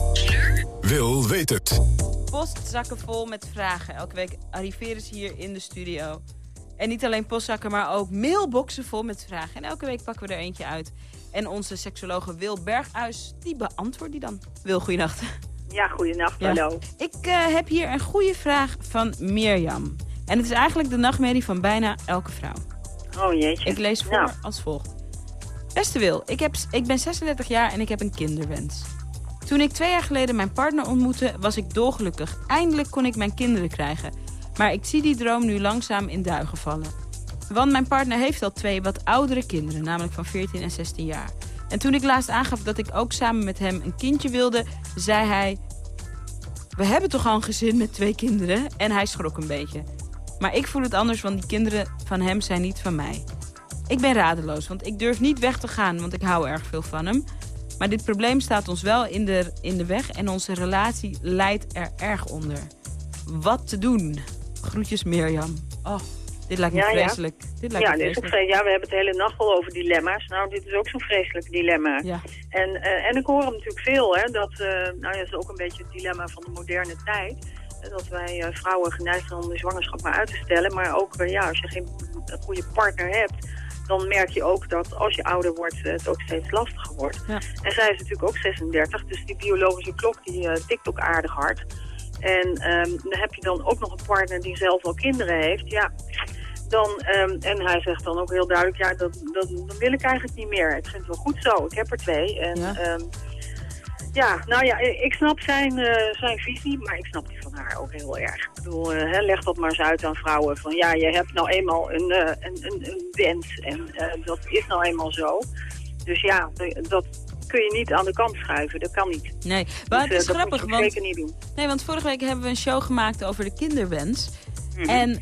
[SPEAKER 12] Wil weet het.
[SPEAKER 3] Postzakken vol met vragen. Elke week arriveren ze hier in de studio. En niet alleen postzakken, maar ook mailboxen vol met vragen. En elke week pakken we er eentje uit. En onze seksologe Wil Berghuis, die beantwoordt die dan. Wil, goeienacht.
[SPEAKER 13] Ja, goeienacht,
[SPEAKER 3] Ja.
[SPEAKER 13] hallo.
[SPEAKER 3] Ik eh, heb hier een goede vraag van Mirjam. En het is eigenlijk de nachtmerrie van bijna elke vrouw.
[SPEAKER 13] Oh jeetje.
[SPEAKER 3] Ik lees voor
[SPEAKER 13] Nou.
[SPEAKER 3] als volgt. Beste Wil, ik, heb, ik ben 36 jaar en ik heb een kinderwens. Toen ik twee jaar geleden mijn partner ontmoette, was ik dolgelukkig. Eindelijk kon ik mijn kinderen krijgen. Maar ik zie die droom nu langzaam in duigen vallen. Want mijn partner heeft al twee wat oudere kinderen, namelijk van 14 en 16 jaar. En toen ik laatst aangaf dat ik ook samen met hem een kindje wilde, zei hij... We hebben toch al een gezin met twee kinderen? En hij schrok een beetje. Maar ik voel het anders, want die kinderen van hem zijn niet van mij. Ik ben radeloos, want ik durf niet weg te gaan, want ik hou erg veel van hem. Maar dit probleem staat ons wel in de, in de weg en onze relatie leidt er erg onder. Wat te doen? Groetjes Mirjam. Oh, dit lijkt me
[SPEAKER 13] Ja, ja.
[SPEAKER 3] vreselijk. Dit lijkt
[SPEAKER 13] Ja,
[SPEAKER 3] me
[SPEAKER 13] dit is ook
[SPEAKER 3] vreselijk.
[SPEAKER 13] vreselijk. ja, we hebben het de hele nacht al over dilemma's. Nou, dit is ook zo'n vreselijk dilemma.
[SPEAKER 3] Ja.
[SPEAKER 13] En, eh, en ik hoor hem natuurlijk veel, hè, dat, eh, nou ja, dat is ook een beetje het dilemma van de moderne tijd. Dat wij eh, vrouwen geneigd zijn om de zwangerschap maar uit te stellen. Maar ook, ja, als je geen goede partner hebt, dan merk je ook dat als je ouder wordt, eh, het ook steeds lastiger wordt.
[SPEAKER 3] Ja.
[SPEAKER 13] En zij is natuurlijk ook 36, dus die biologische klok die eh, tikt ook aardig hard. En ehm, dan heb je dan ook nog een partner die zelf al kinderen heeft. Ja, dan, ehm, en hij zegt dan ook heel duidelijk, ja, dat, dat, dat wil ik eigenlijk niet meer. Ik vind het wel goed zo, ik heb er twee. En
[SPEAKER 3] Ja.
[SPEAKER 13] ja, ja nou ja, ik snap zijn, eh, zijn visie, maar ik snap die van haar ook heel erg. Ik bedoel, eh, hè, leg dat maar eens uit aan vrouwen. Van ja, je hebt nou eenmaal een, eh, een, een, een wens en dat is nou eenmaal zo. Dus ja, dat kun je niet aan de kant schuiven, dat kan niet.
[SPEAKER 3] Nee, maar
[SPEAKER 13] Dus,
[SPEAKER 3] het is
[SPEAKER 13] dat
[SPEAKER 3] grappig, want...
[SPEAKER 13] zeker niet doen.
[SPEAKER 3] Nee, want vorige week hebben we een show gemaakt over de kinderwens.
[SPEAKER 13] Mhm.
[SPEAKER 3] En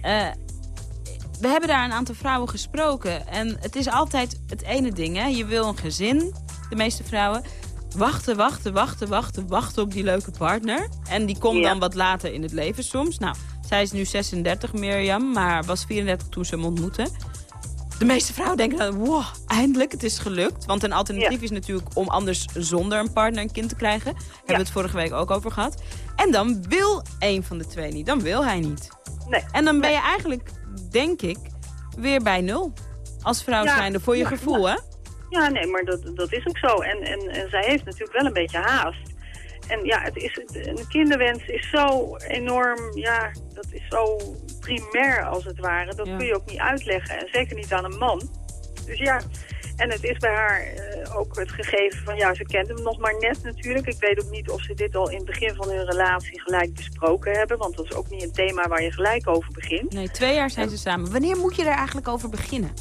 [SPEAKER 3] we hebben daar een aantal vrouwen gesproken. En het is altijd het ene ding, hè. Je wil een gezin, de meeste vrouwen. Wachten, wachten, wachten, wachten, wachten op die leuke partner. En die komt
[SPEAKER 13] Ja.
[SPEAKER 3] dan wat later in het leven soms. Nou, zij is nu 36, Mirjam, maar was 34 toen ze hem ontmoette. De meeste vrouwen denken dan, wow, eindelijk, het is gelukt. Want een alternatief
[SPEAKER 13] Ja.
[SPEAKER 3] is natuurlijk om anders zonder een partner een kind te krijgen. Hebben we het vorige week ook over gehad. En dan wil een van de twee niet. Dan wil hij niet.
[SPEAKER 13] Nee.
[SPEAKER 3] En dan ben je eigenlijk, denk ik, weer bij nul. Als vrouw zijnde, voor je gevoel, hè?
[SPEAKER 13] Ja, nee, maar dat, dat is ook zo. En, en, en zij heeft natuurlijk wel een beetje haast. En ja, het is, een kinderwens is zo enorm, ja, dat is zo primair als het ware. Dat
[SPEAKER 3] Ja.
[SPEAKER 13] kun je ook niet uitleggen. En zeker niet aan een man. Dus ja, en het is bij haar eh, ook het gegeven van, ja, ze kent hem nog maar net natuurlijk. Ik weet ook niet of ze dit al in het begin van hun relatie gelijk besproken hebben. Want dat is ook niet een thema waar je gelijk over begint.
[SPEAKER 3] Nee, twee jaar zijn ze samen. Wanneer moet je er eigenlijk over beginnen?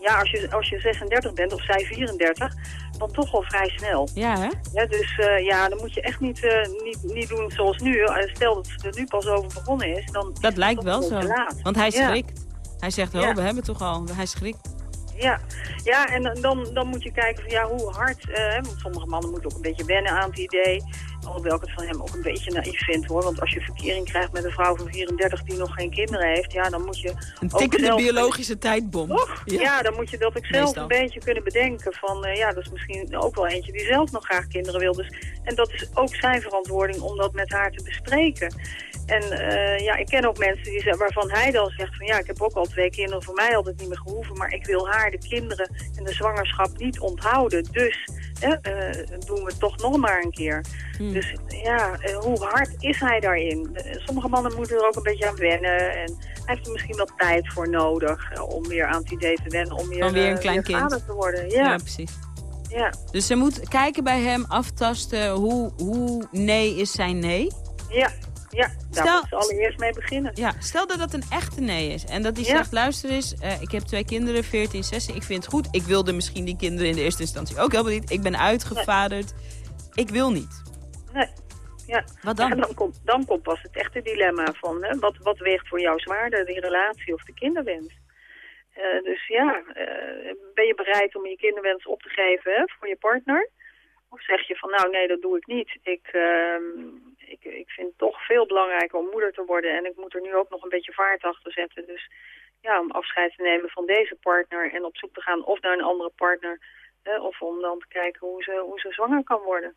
[SPEAKER 13] Ja, als je, als je 36 bent of zij 34, dan toch al vrij snel.
[SPEAKER 3] Ja, hè?
[SPEAKER 13] Ja, dus eh, ja, dan moet je echt niet, eh, niet, niet doen zoals nu. Eh, Stel dat ze er nu pas over begonnen is, dan
[SPEAKER 3] Dat
[SPEAKER 13] het
[SPEAKER 3] lijkt wel zo. Want hij
[SPEAKER 13] Ja.
[SPEAKER 3] schrikt. Hij zegt, oh,
[SPEAKER 13] Ja.
[SPEAKER 3] we hebben het toch al. Hij schrikt.
[SPEAKER 13] Ja, ja en dan- dan, moet je kijken van ja, hoe hard. want sommige mannen moeten ook een beetje wennen aan het idee. Alhoewel ik het van hem ook een beetje naïef vind hoor. Want als je verkering krijgt met een vrouw van 34 die nog geen kinderen heeft, ja, dan moet je.
[SPEAKER 3] Een
[SPEAKER 13] ook
[SPEAKER 3] tikkende
[SPEAKER 13] zelf-
[SPEAKER 3] biologische tijdbom.
[SPEAKER 13] Toch? Ja. dan moet je dat ook zelf
[SPEAKER 3] Meestal.
[SPEAKER 13] een beetje kunnen bedenken. Van eh, ja, dat is misschien ook wel eentje die zelf nog graag kinderen wil. Dus, en dat is ook zijn verantwoording om dat met haar te bespreken. En eh, ja, ik ken ook mensen die, zeggen- waarvan hij dan zegt van ja, ik heb ook al twee kinderen, voor mij had het niet meer gehoeven. Maar ik wil haar, de kinderen en de zwangerschap niet onthouden. Dus eh, doen we toch nog maar een keer.
[SPEAKER 3] Hmm.
[SPEAKER 13] Dus ja, eh, hoe hard is hij daarin? Sommige mannen moeten er ook een beetje aan wennen. En hij heeft er misschien wat tijd voor nodig eh, om weer aan het idee te wennen. Om weer,
[SPEAKER 3] een
[SPEAKER 13] eh,
[SPEAKER 3] klein
[SPEAKER 13] weer
[SPEAKER 3] kind.
[SPEAKER 13] te worden.
[SPEAKER 3] Ja,
[SPEAKER 13] Ja,
[SPEAKER 3] precies.
[SPEAKER 13] ja,
[SPEAKER 3] Dus ze moet kijken bij hem, aftasten hoe, hoe nee is zijn nee.
[SPEAKER 13] ja. Ja. Daar
[SPEAKER 3] Stel-
[SPEAKER 13] moet ze allereerst mee beginnen.
[SPEAKER 3] Ja, stel dat dat een echte nee is. En dat
[SPEAKER 13] Ja.
[SPEAKER 3] zegt, luister eens, eh, ik heb twee kinderen, 14, 16. Ik vind het goed. Ik wilde misschien die kinderen in de eerste instantie ook helemaal niet. Ik ben uitgevaderd. Ik wil niet.
[SPEAKER 13] Nee. Ja.
[SPEAKER 3] Wat dan?
[SPEAKER 13] Ja, dan, komt, dan komt pas het echte dilemma van hè, wat, wat weegt voor jou zwaarder, die relatie of de kinderwens. Eh, dus ja, eh, ben je bereid om je kinderwens op te geven hè, voor je partner? Of zeg je van nou nee, dat doe ik niet. Ik, ehm, ik, ik vind het toch veel belangrijker om moeder te worden en ik moet er nu ook nog een beetje vaart achter zetten. Dus ja, om afscheid te nemen van deze partner en op zoek te gaan of naar een andere partner. Hè, of om dan te kijken hoe ze, hoe ze zwanger kan worden.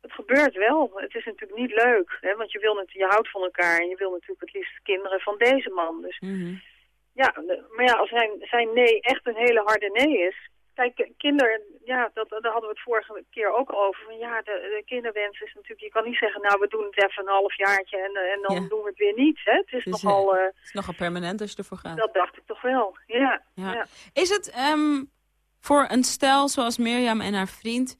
[SPEAKER 13] Het gebeurt wel. Het is natuurlijk niet leuk. Hè, want je, wil het, je houdt van elkaar en je wil natuurlijk het liefst kinderen van deze man. Dus ja, de- maar ja, als zijn, zijn nee echt een hele harde nee is. Kijk, kinderen, ja, dat, daar hadden we het vorige keer ook over. Van, ja, de, de kinderwens is natuurlijk, je kan niet zeggen, nou, we doen het even een half jaartje en, eh, en dan
[SPEAKER 3] Ja.
[SPEAKER 13] doen we het weer niet. Hè? Het is
[SPEAKER 3] Dus,
[SPEAKER 13] nogal,
[SPEAKER 3] eh, Het is nogal permanent als je ervoor gaat.
[SPEAKER 13] dat dacht ik toch wel. Ja,
[SPEAKER 3] Ja.
[SPEAKER 13] ja.
[SPEAKER 3] Is het ehm, voor een stel zoals Mirjam en haar vriend...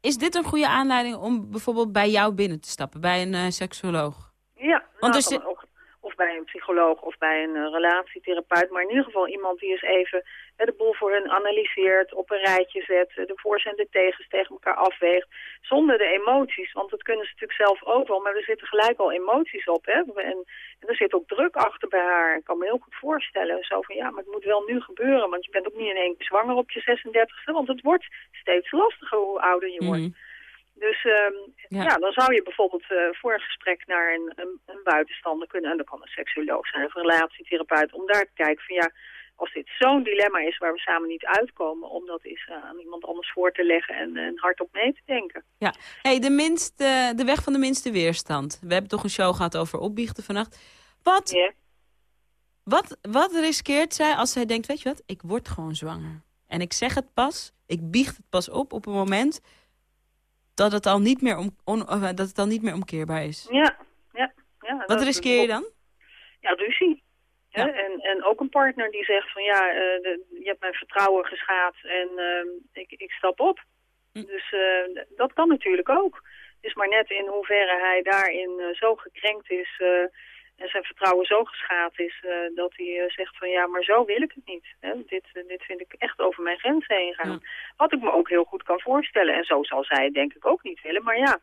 [SPEAKER 3] is dit een goede aanleiding om bijvoorbeeld bij jou binnen te stappen? Bij een eh seksoloog?
[SPEAKER 13] Ja,
[SPEAKER 3] Want
[SPEAKER 13] nou, ook, of bij een psycholoog of bij een relatietherapeut. Maar in ieder geval iemand die eens even de boel voor hun analyseert, op een rijtje zet, eh, de voor's en de tegens tegen elkaar afweegt. Zonder de emoties, want dat kunnen ze natuurlijk zelf ook wel. Maar er zitten gelijk al emoties op. Hè? En, en er zit ook druk achter bij haar. Ik kan me heel goed voorstellen. Zo van ja, maar het moet wel nu gebeuren. Want je bent ook niet in één keer zwanger op je 36e. Want het wordt steeds lastiger hoe ouder je wordt. Dus ehm,
[SPEAKER 3] Ja.
[SPEAKER 13] ja. dan zou je bijvoorbeeld eh, voor een gesprek naar een, een, een buitenstander kunnen. En dat kan een seksuoloog zijn of een relatietherapeut. Om daar te kijken van ja, als dit zo'n dilemma is waar we samen niet uitkomen. Om dat eens eh, aan iemand anders voor te leggen en, en hardop mee te denken.
[SPEAKER 3] Ja. Hey, de, minste, de weg van de minste weerstand. We hebben toch een show gehad over opbiechten vannacht. Wat, wat, wat riskeert zij als zij denkt, weet je wat, ik word gewoon zwanger. En ik zeg het pas, ik biecht het pas op op een moment dat het al niet meer, om, on- eh, dat het al niet meer omkeerbaar is.
[SPEAKER 13] Ja, ja. ja
[SPEAKER 3] Wat riskeer je dan?
[SPEAKER 13] Ja, ruzie. En, en ook een partner die zegt van ja, eh, de- je hebt mijn vertrouwen geschaad en ehm, ik, ik stap op. Dus eh, d- dat kan natuurlijk ook. Het is maar net in hoeverre hij daarin eh, zo gekrenkt is en zijn vertrouwen zo geschaad is dat hij zegt van ja, maar zo wil ik het niet. Hè? Dit, dit vind ik echt over mijn grens heen gaan. Wat ik me ook heel goed kan voorstellen. En zo zal zij het denk ik ook niet willen. Maar ja,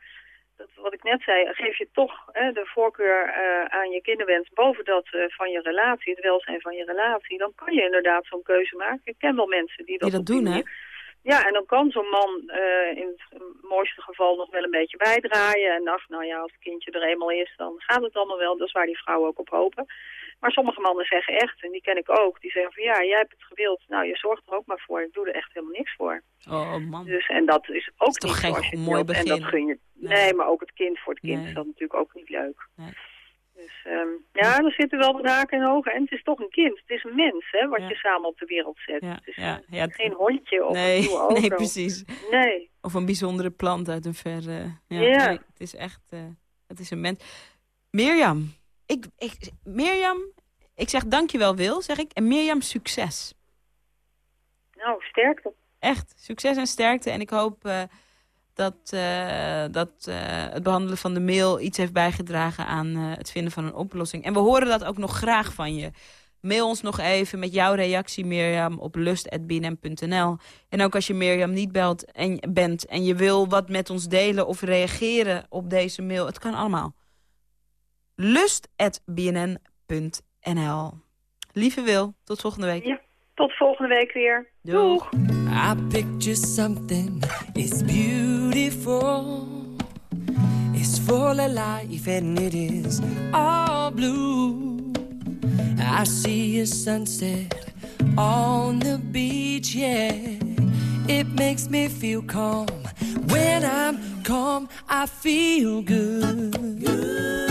[SPEAKER 13] dat, wat ik net zei, geef je toch hè, de voorkeur eh, aan je kinderwens boven dat eh, van je relatie, het welzijn van je relatie, dan kan je inderdaad zo'n keuze maken. Ik ken wel mensen die dat,
[SPEAKER 3] Die dat doen, hè?
[SPEAKER 13] Ja, en dan kan zo'n man eh, in het mooiste geval nog wel een beetje bijdraaien. En dacht, nou ja, als het kindje er eenmaal is, dan gaat het allemaal wel. Dat is waar die vrouwen ook op hopen. Maar sommige mannen zeggen echt, en die ken ik ook, die zeggen van ja, jij hebt het gewild. Nou, je zorgt er ook maar voor. Ik doe er echt helemaal niks voor.
[SPEAKER 3] Oh man.
[SPEAKER 13] Dus, en dat is ook
[SPEAKER 3] toch
[SPEAKER 13] niet
[SPEAKER 3] geen mooi
[SPEAKER 13] wilt. En
[SPEAKER 3] begin?
[SPEAKER 13] dat gun je. Nee. maar ook het kind voor het kind
[SPEAKER 3] Nee.
[SPEAKER 13] is dat natuurlijk ook niet leuk. Dus ehm, ja, er zitten wel wat haken en ogen. En het is toch een kind. Het is een mens, hè, wat je samen op de wereld zet. het is
[SPEAKER 3] ja,
[SPEAKER 13] eh,
[SPEAKER 3] ja,
[SPEAKER 13] geen hondje of een
[SPEAKER 3] Nee,
[SPEAKER 13] nieuwe auto.
[SPEAKER 3] nee, precies.
[SPEAKER 13] Nee.
[SPEAKER 3] Of een bijzondere plant uit een verre... Ja,
[SPEAKER 13] Ja.
[SPEAKER 3] het is echt... eh, het is een mens. Mirjam. Ik, ik, Mirjam, ik zeg dankjewel Wil, zeg ik. En Mirjam, succes.
[SPEAKER 13] Nou, sterkte.
[SPEAKER 3] Echt, succes en sterkte. En ik hoop eh, dat, eh, dat eh, het behandelen van de mail iets heeft bijgedragen aan het vinden van een oplossing. En we horen dat ook nog graag van je. Mail ons nog even met jouw reactie, Mirjam, op lust.bnm.nl. En ook als je Mirjam niet belt en, bent en je wil wat met ons delen of reageren op deze mail. Het kan allemaal. lust.bnn.nl Lieve Wil, tot volgende week.
[SPEAKER 13] Ja, tot volgende week weer.
[SPEAKER 3] Doeg.
[SPEAKER 7] I picture something, it's beautiful. It's full of life and it is all blue. I see a sunset on the beach, yeah. It makes me feel calm. When I'm calm, I feel good.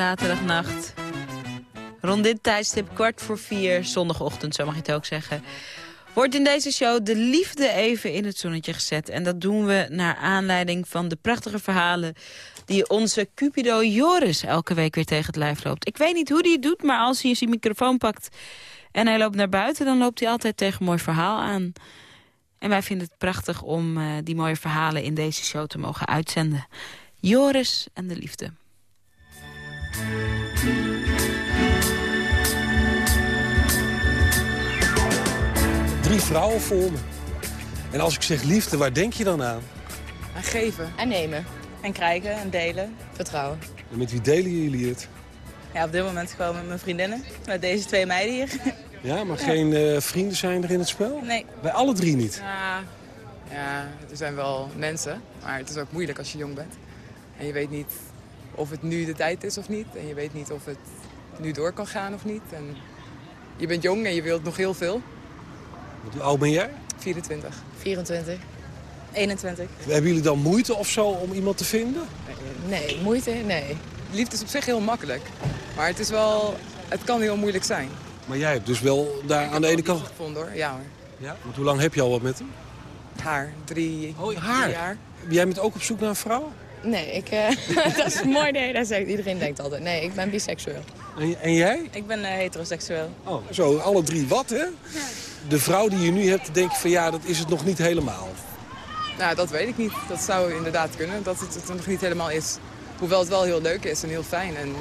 [SPEAKER 3] Zaterdagnacht. Rond dit tijdstip, kwart voor vier, zondagochtend, zo mag je het ook zeggen... wordt in deze show de liefde even in het zonnetje gezet. En dat doen we naar aanleiding van de prachtige verhalen... die onze Cupido Joris elke week weer tegen het lijf loopt. Ik weet niet hoe hij het doet, maar als hij zijn microfoon pakt... en hij loopt naar buiten, dan loopt hij altijd tegen een mooi verhaal aan. En wij vinden het prachtig om eh, die mooie verhalen in deze show te mogen uitzenden. Joris en de liefde.
[SPEAKER 14] Drie vrouwen voor me. En als ik zeg liefde, waar denk je dan aan?
[SPEAKER 15] En geven. En nemen. En krijgen en delen. Vertrouwen.
[SPEAKER 14] En met wie delen jullie het?
[SPEAKER 15] Ja, op dit moment gewoon met mijn vriendinnen. Met deze twee meiden hier.
[SPEAKER 14] Ja, maar geen eh, vrienden zijn er in het spel?
[SPEAKER 15] Nee.
[SPEAKER 14] Bij alle drie niet?
[SPEAKER 16] Ja, ja, er zijn wel mensen, maar het is ook moeilijk als je jong bent. En je weet niet of het nu de tijd is of niet. En je weet niet of het nu door kan gaan of niet. En je bent jong en je wilt nog heel veel.
[SPEAKER 14] Hoe oud ben jij?
[SPEAKER 16] 24.
[SPEAKER 15] 24. 21.
[SPEAKER 14] Hebben jullie dan moeite of zo om iemand te vinden?
[SPEAKER 16] Nee, moeite? Nee. Liefde is op zich heel makkelijk. Maar het is wel... Het kan heel moeilijk zijn.
[SPEAKER 14] Maar jij hebt dus wel daar aan de ene kant...
[SPEAKER 16] gevonden hoor, ja hoor.
[SPEAKER 14] Ja? Want hoe lang heb je al wat met hem?
[SPEAKER 16] Haar, drie,
[SPEAKER 14] oh, haar.
[SPEAKER 16] drie jaar.
[SPEAKER 14] Jij bent ook op zoek naar een vrouw?
[SPEAKER 15] Nee, ik, eh, dat is mooi. Nee, dat zegt iedereen denkt altijd. Nee, ik ben biseksueel.
[SPEAKER 14] En, en jij?
[SPEAKER 15] Ik ben eh, heteroseksueel.
[SPEAKER 14] Oh, zo, alle drie wat, hè? De vrouw die je nu hebt, denk je van ja, dat is het nog niet helemaal.
[SPEAKER 16] Nou, dat weet ik niet. Dat zou inderdaad kunnen, dat het het nog niet helemaal is. Hoewel het wel heel leuk is en heel fijn. En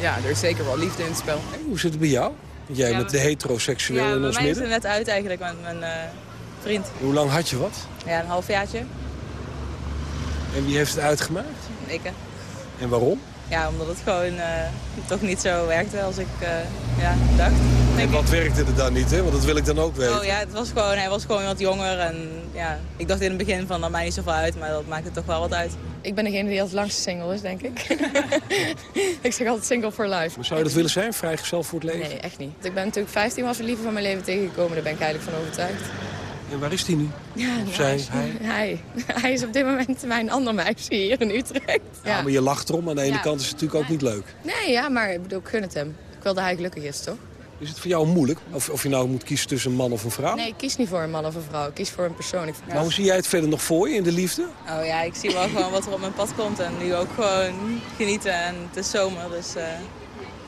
[SPEAKER 16] ja, er is zeker wel liefde in het spel.
[SPEAKER 14] Hey, hoe zit het bij jou? Jij
[SPEAKER 15] Ja,
[SPEAKER 14] met de heteroseksueel
[SPEAKER 15] Ja,
[SPEAKER 14] in
[SPEAKER 15] bij
[SPEAKER 14] ons
[SPEAKER 15] mij is
[SPEAKER 14] midden.
[SPEAKER 15] het net uit eigenlijk met mijn eh, vriend.
[SPEAKER 14] Hoe lang had je wat?
[SPEAKER 15] Ja, een halfjaartje.
[SPEAKER 14] En wie heeft het uitgemaakt?
[SPEAKER 15] Ik, hè.
[SPEAKER 14] En waarom?
[SPEAKER 15] Ja, omdat het gewoon eh, toch niet zo werkte als ik eh, ja, dacht.
[SPEAKER 14] En wat werkte er dan niet, hè? Want dat wil ik dan ook weten.
[SPEAKER 15] Oh ja, het was gewoon, hij was gewoon wat jonger en ja, ik dacht in het begin van dat maakt niet zoveel uit, maar dat maakt het toch wel wat uit.
[SPEAKER 17] Ik ben degene die als langste single is, denk ik. ik zeg altijd single for life.
[SPEAKER 14] Maar zou je dat willen zijn, vrijgezel voor het leven?
[SPEAKER 17] Nee, echt niet. Ik ben natuurlijk 15 was de liefde van mijn leven tegengekomen. Daar ben ik eigenlijk van overtuigd.
[SPEAKER 14] En waar is die nu?
[SPEAKER 17] Ja, hij,
[SPEAKER 14] zij, hij?
[SPEAKER 17] hij. Hij is op dit moment mijn ander meisje hier in Utrecht.
[SPEAKER 14] Ja, maar je lacht erom. Aan de ene
[SPEAKER 17] Ja.
[SPEAKER 14] kant is het natuurlijk ook niet leuk.
[SPEAKER 17] Nee, ja, maar ik bedoel, ik gun het hem. Ik wil dat hij gelukkig is, toch?
[SPEAKER 14] Is het voor jou moeilijk? Of, of je nou moet kiezen tussen een man of een vrouw?
[SPEAKER 17] Nee, ik kies niet voor een man of een vrouw. Ik kies voor een persoon. Ik
[SPEAKER 14] Maar hoe zie jij het verder nog voor je in de liefde?
[SPEAKER 15] Oh ja, ik zie wel gewoon wat er op mijn pad komt en nu ook gewoon genieten en het is zomer, dus eh,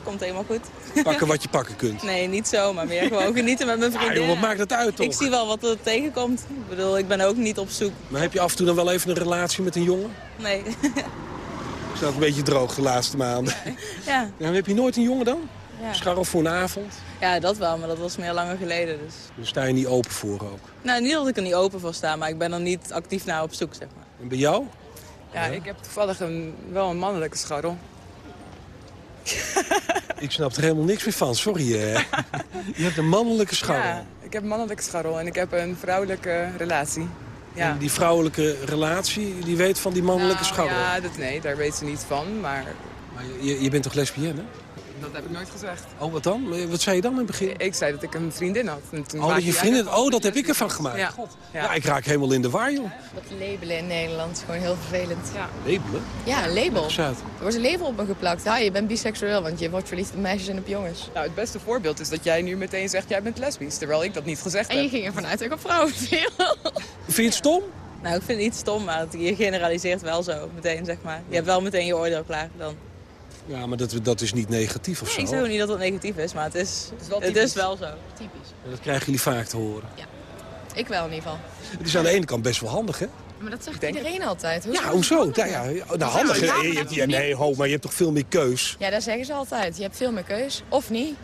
[SPEAKER 15] Komt helemaal goed.
[SPEAKER 14] Pakken wat je pakken kunt.
[SPEAKER 15] Nee, niet zo, maar meer gewoon genieten met mijn vriendin.
[SPEAKER 14] joh, wat maakt dat uit, toch?
[SPEAKER 15] Ik zie wel wat er tegenkomt. Ik bedoel, ik ben ook niet op zoek.
[SPEAKER 14] Maar heb je af en toe dan wel even een relatie met een jongen?
[SPEAKER 15] Nee.
[SPEAKER 14] Ik ook een beetje droog de laatste maanden.
[SPEAKER 15] ja.
[SPEAKER 14] Ja, maar heb je nooit een jongen dan?
[SPEAKER 15] Ja.
[SPEAKER 14] Scharrel voor een avond?
[SPEAKER 15] ja, dat wel, maar dat was meer langer geleden. Dus.
[SPEAKER 14] Daar sta je niet open voor ook.
[SPEAKER 15] Nou, niet dat ik er niet open voor sta, maar ik ben er niet actief naar op zoek, zeg maar.
[SPEAKER 14] En bij jou?
[SPEAKER 16] Ja, ik heb toevallig een, wel een mannelijke scharrel.
[SPEAKER 14] Ik snap er helemaal niks meer van, sorry. eh. je hebt een mannelijke scharrel.
[SPEAKER 16] Ja, ik heb een mannelijke scharrel en ik heb een vrouwelijke relatie. Ja.
[SPEAKER 14] En die vrouwelijke relatie, die weet van die mannelijke
[SPEAKER 16] Nou,
[SPEAKER 14] scharrel.
[SPEAKER 16] Ja, dat, nee, daar weet ze niet van, maar
[SPEAKER 14] Maar je, je bent toch lesbienne?
[SPEAKER 16] Dat heb ik nooit gezegd.
[SPEAKER 14] Oh, wat dan? Wat zei je dan in het begin?
[SPEAKER 16] Ik zei dat ik een vriendin had. En toen
[SPEAKER 14] Oh, dat je vriendin... Oh, dat heb ik ervan gemaakt.
[SPEAKER 16] Ja.
[SPEAKER 14] God.
[SPEAKER 16] Ja.
[SPEAKER 14] Ja, ik raak helemaal in de war, joh.
[SPEAKER 17] Dat labelen in Nederland is gewoon heel vervelend. Ja,
[SPEAKER 14] Labelen?
[SPEAKER 17] ja label. Er wordt een label op me geplakt. Ja, je bent biseksueel, want je wordt verliefd op meisjes en op jongens.
[SPEAKER 16] Nou, het beste voorbeeld is dat jij nu meteen zegt jij bent lesbisch, terwijl ik dat niet gezegd
[SPEAKER 17] En je
[SPEAKER 16] heb.
[SPEAKER 17] ging ervan uit dat ik op vrouwen viel.
[SPEAKER 14] Vind je het stom?
[SPEAKER 15] Nou, ik vind het niet stom, maar je generaliseert wel zo meteen, zeg maar. Je hebt wel meteen je oordeel klaar dan.
[SPEAKER 14] Ja, maar dat, dat is niet negatief of zo.
[SPEAKER 15] Ik zeg ook niet dat het negatief is, maar het is,
[SPEAKER 17] is wel
[SPEAKER 15] het is wel zo.
[SPEAKER 17] Typisch.
[SPEAKER 14] En dat krijgen jullie vaak te horen.
[SPEAKER 17] Ik wel in ieder geval.
[SPEAKER 14] Het is aan de ene kant best wel handig, hè?
[SPEAKER 17] Maar dat zegt iedereen altijd. Hoe
[SPEAKER 14] Ja, hoezo? Ja, ja, nou, handig. hè? Je hebt- ja, nee, ho, maar je hebt toch veel meer keus?
[SPEAKER 17] Ja, dat zeggen ze altijd. Je hebt veel meer keus. Of niet.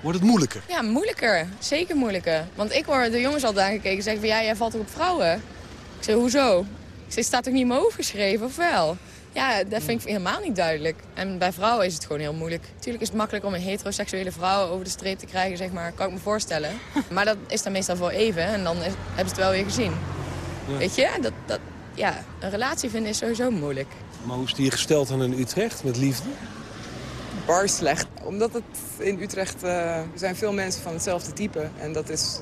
[SPEAKER 14] Wordt het moeilijker?
[SPEAKER 17] Ja, moeilijker. Zeker moeilijker. Want ik word de jongens altijd aangekeken en zeggen van... Ja, jij valt toch op vrouwen? Ik zeg, hoezo? Ik zeg, staat toch niet in mijn hoofd geschreven, of wel? Ja, dat vind ik helemaal niet duidelijk. En bij vrouwen is het gewoon heel moeilijk. Tuurlijk is het makkelijk om een heteroseksuele vrouw over de streep te krijgen, zeg maar. Kan ik me voorstellen. Maar dat is dan meestal voor even en dan is, hebben ze het wel weer gezien.
[SPEAKER 14] Ja.
[SPEAKER 17] Weet je? Dat, dat, ja, een relatie vinden is sowieso moeilijk.
[SPEAKER 14] Maar hoe is die gesteld dan in Utrecht met liefde?
[SPEAKER 16] Bar slecht. Omdat het in Utrecht eh, er zijn veel mensen van hetzelfde type. En dat is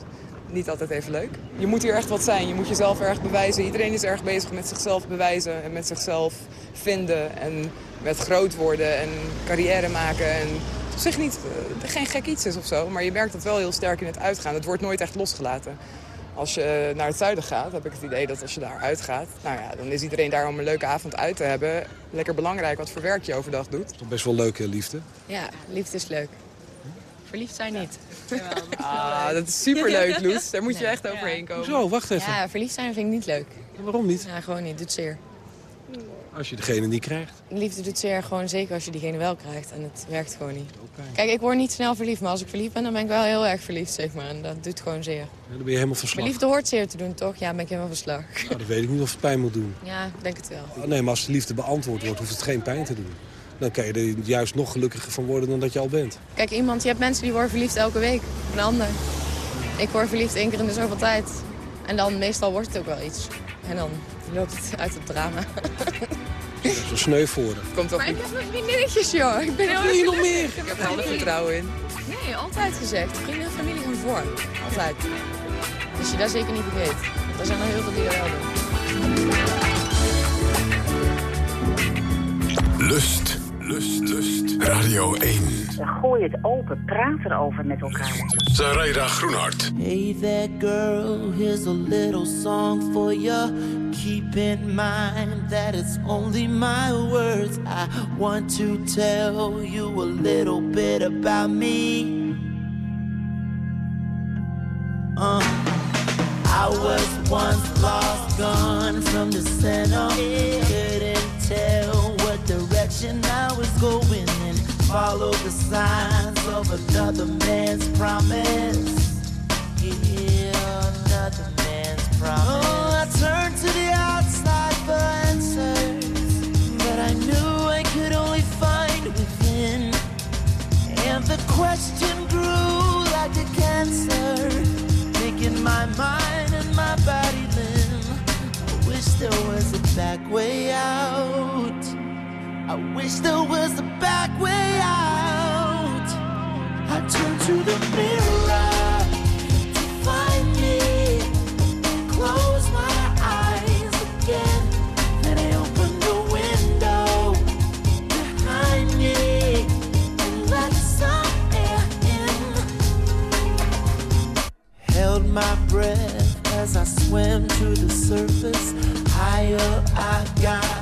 [SPEAKER 16] niet altijd even leuk. Je moet hier echt wat zijn. Je moet jezelf erg bewijzen. Iedereen is erg bezig met zichzelf bewijzen en met zichzelf vinden. En met groot worden en carrière maken. En op zich niet, eh, geen gek iets is of zo. Maar je merkt dat wel heel sterk in het uitgaan. Het wordt nooit echt losgelaten. Als je naar het zuiden gaat, heb ik het idee dat als je daar uitgaat... nou ja, dan is iedereen daar om een leuke avond uit te hebben. Lekker belangrijk wat voor werk je overdag doet.
[SPEAKER 14] Toch best wel leuk, hè, liefde?
[SPEAKER 17] Ja, liefde is leuk. Verliefd zijn niet.
[SPEAKER 16] Ah, dat is superleuk, Loes. Daar moet je echt overheen komen.
[SPEAKER 14] Zo, wacht even.
[SPEAKER 17] Ja, verliefd zijn vind ik niet leuk.
[SPEAKER 14] waarom niet?
[SPEAKER 17] Ja, gewoon niet. Doet zeer.
[SPEAKER 14] Als je degene niet krijgt.
[SPEAKER 17] Liefde doet zeer gewoon zeker als je diegene wel krijgt. En het werkt gewoon niet. Kijk, ik word niet snel verliefd. Maar als ik verliefd ben, dan ben ik wel heel erg verliefd, zeg maar. En dat doet gewoon zeer.
[SPEAKER 14] Ja, dan ben je helemaal van slag.
[SPEAKER 17] Maar liefde hoort zeer te doen, toch? Ja, ben ik helemaal van slag.
[SPEAKER 14] Nou, dan weet ik niet of het pijn moet doen.
[SPEAKER 17] Ja, ik denk het wel.
[SPEAKER 14] Oh, nee, maar als de liefde beantwoord wordt, hoeft het geen pijn te doen. Dan kan je er juist nog gelukkiger van worden dan dat je al bent.
[SPEAKER 17] Kijk, iemand, je hebt mensen die worden verliefd elke week. Op een ander. Ik word verliefd één keer in de zoveel tijd. En dan meestal wordt het ook wel iets. En dan loopt het uit het drama.
[SPEAKER 14] Dat is wel sneu voor haar.
[SPEAKER 16] Komt
[SPEAKER 17] Maar ik heb mijn vriendinnetjes, joh. Ik ben heel
[SPEAKER 14] wil je nog meer?
[SPEAKER 16] Ik heb er alle vertrouwen in.
[SPEAKER 17] Nee, altijd gezegd. Vrienden en familie gaan voor. Altijd. Dus je dat zeker niet vergeet. Want er zijn er heel veel die dat wel doen.
[SPEAKER 12] Lust, lust, lust. Radio 1.
[SPEAKER 18] Gooi het open, praat erover met elkaar.
[SPEAKER 12] Zaraida Groenhart.
[SPEAKER 19] Hey there, girl, here's a little song for you. Keep in mind that it's only my words. I want to tell you a little bit about me. Uh, I was once lost, gone from the center. Couldn't tell direction I was going and follow the signs of another man's promise. Yeah, another man's promise. Oh, I turned to the outside for answers, but I knew I could only find within. And the question grew like a cancer, making my mind wish there was a back way out. I turn to the mirror to find me. Close my eyes again. Then I open the window behind me and let some air in. Held my breath as I swam to the surface. Higher I got,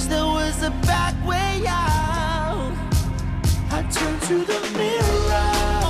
[SPEAKER 19] Wish there was a back way out. I turned to the mirror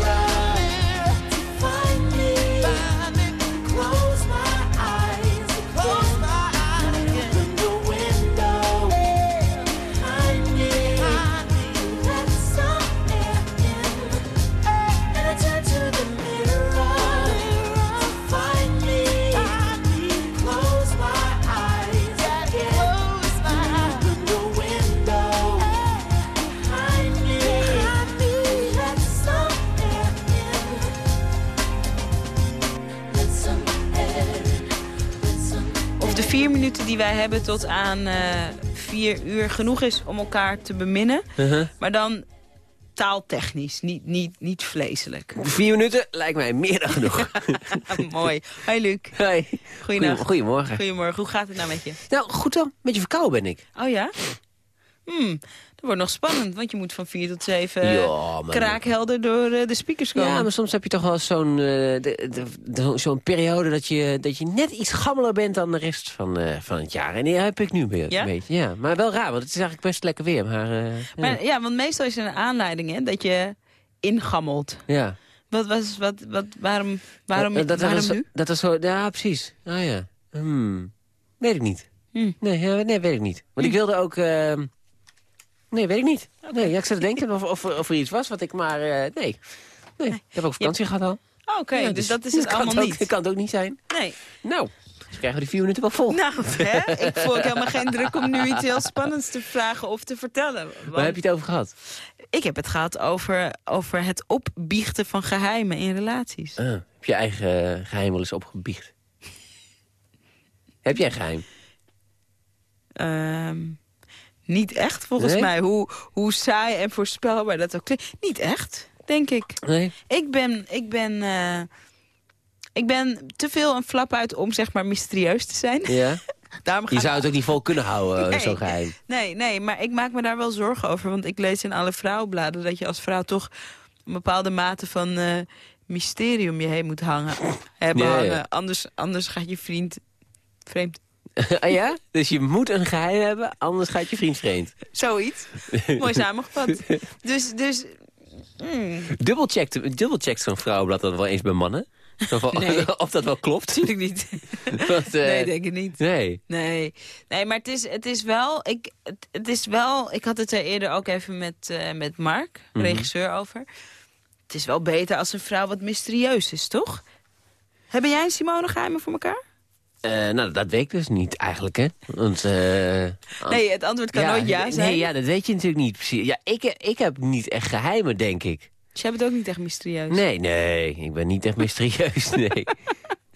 [SPEAKER 3] minuten die wij hebben tot aan eh, vier uur genoeg is om elkaar te beminnen.
[SPEAKER 20] Uh-huh.
[SPEAKER 3] Maar dan taaltechnisch, niet, niet, niet vleeselijk.
[SPEAKER 20] Vier minuten lijkt mij meer dan genoeg.
[SPEAKER 3] Mooi. Hoi Luc.
[SPEAKER 20] Hoi.
[SPEAKER 3] Goeiedag.
[SPEAKER 20] Goedemorgen.
[SPEAKER 3] Goedemorgen. Hoe gaat het nou met je?
[SPEAKER 20] Nou, goed dan. Beetje verkouden ben ik.
[SPEAKER 3] Oh ja? Hmm, wordt nog spannend, want je moet van 4 tot 7
[SPEAKER 20] Ja, maar-
[SPEAKER 3] kraakhelder door eh, de speakers komen.
[SPEAKER 20] Ja, maar soms heb je toch wel zo'n eh, zo'n periode dat je, dat je net iets gammeler bent dan de rest van, eh, van het jaar. En die heb ik nu weer
[SPEAKER 3] Ja?
[SPEAKER 20] een beetje. Ja, maar wel raar, want het is eigenlijk best lekker weer. Maar, eh,
[SPEAKER 3] Maar, ja, want meestal is er een aanleiding hè, dat je ingammelt.
[SPEAKER 20] ja.
[SPEAKER 3] Wat was, wat, wat, waarom, waarom,
[SPEAKER 20] dat, dat,
[SPEAKER 3] waarom
[SPEAKER 20] was,
[SPEAKER 3] nu?
[SPEAKER 20] Dat was zo, ja, precies. Ah ja. Hmm. Weet ik niet.
[SPEAKER 3] Hmm.
[SPEAKER 20] Nee, ja, nee, weet ik niet. Want ik wilde ook... nee, weet ik niet. Nee, ja, ik zat te denken of, of, of er iets was wat ik maar... eh, nee. nee. Ik heb ook vakantie gehad al.
[SPEAKER 3] Oh, Oké,
[SPEAKER 20] Ja,
[SPEAKER 3] dus, dat is het
[SPEAKER 20] kan
[SPEAKER 3] allemaal
[SPEAKER 20] ook,
[SPEAKER 3] niet.
[SPEAKER 20] kan het ook niet zijn.
[SPEAKER 3] Nee.
[SPEAKER 20] Nou, dus krijgen we die vier minuten wel vol.
[SPEAKER 3] Nou, hè? ik voel ook helemaal geen druk om nu iets heel spannends te vragen of te vertellen. Want
[SPEAKER 20] Waar heb je het over gehad?
[SPEAKER 3] Ik heb het gehad over, over het opbiechten van geheimen in relaties.
[SPEAKER 20] Ah, heb je eigen eh, geheim wel eens opgebiecht? heb jij geheim?
[SPEAKER 3] Ehm, niet echt, volgens
[SPEAKER 20] Nee?
[SPEAKER 3] mij. Hoe, hoe saai en voorspelbaar dat ook klinkt. Niet echt, denk ik.
[SPEAKER 20] Nee?
[SPEAKER 3] Ik ben, ik ben, eh, ik ben te veel een flap uit om zeg maar mysterieus te zijn.
[SPEAKER 20] Ja?
[SPEAKER 3] Daarom
[SPEAKER 20] Je zou het ook niet vol kunnen houden, eh,
[SPEAKER 3] Nee.
[SPEAKER 20] zo'n geheim.
[SPEAKER 3] Nee, nee, maar ik maak me daar wel zorgen over. Want ik lees in alle vrouwenbladen dat je als vrouw toch een bepaalde mate van eh, mysterie om je heen moet hangen. Hebben
[SPEAKER 20] Ja, ja.
[SPEAKER 3] hangen. Anders, anders gaat je vriend vreemd.
[SPEAKER 20] Ah ja? Dus je moet een geheim hebben, anders gaat je vriend vreemd.
[SPEAKER 3] Zoiets. Mooi samengevat. Dus, dus mm,
[SPEAKER 20] Dubbelcheckt, dubbelcheckt zo'n vrouwenblad dan wel eens bij mannen? Van,
[SPEAKER 3] Nee.
[SPEAKER 20] of dat wel klopt?
[SPEAKER 3] natuurlijk niet.
[SPEAKER 20] Want, eh,
[SPEAKER 3] nee, denk ik niet.
[SPEAKER 20] Nee.
[SPEAKER 3] Nee, nee maar het is, het is wel... Ik, het, het is wel... Ik had het er eerder ook even met, eh, met Mark,
[SPEAKER 20] Mhm.
[SPEAKER 3] regisseur, over. Het is wel beter als een vrouw wat mysterieus is, toch? Hebben jij en Simone geheimen voor elkaar?
[SPEAKER 20] Eh, nou, dat weet ik dus niet eigenlijk, hè. Want, eh,
[SPEAKER 3] Nee, het antwoord kan nooit ja zijn.
[SPEAKER 20] Nee, ja, dat weet je natuurlijk niet precies. Ja, ik, ik heb niet echt geheimen, denk ik.
[SPEAKER 3] Dus jij bent ook niet echt mysterieus?
[SPEAKER 20] Nee, nee, ik ben niet echt mysterieus, nee.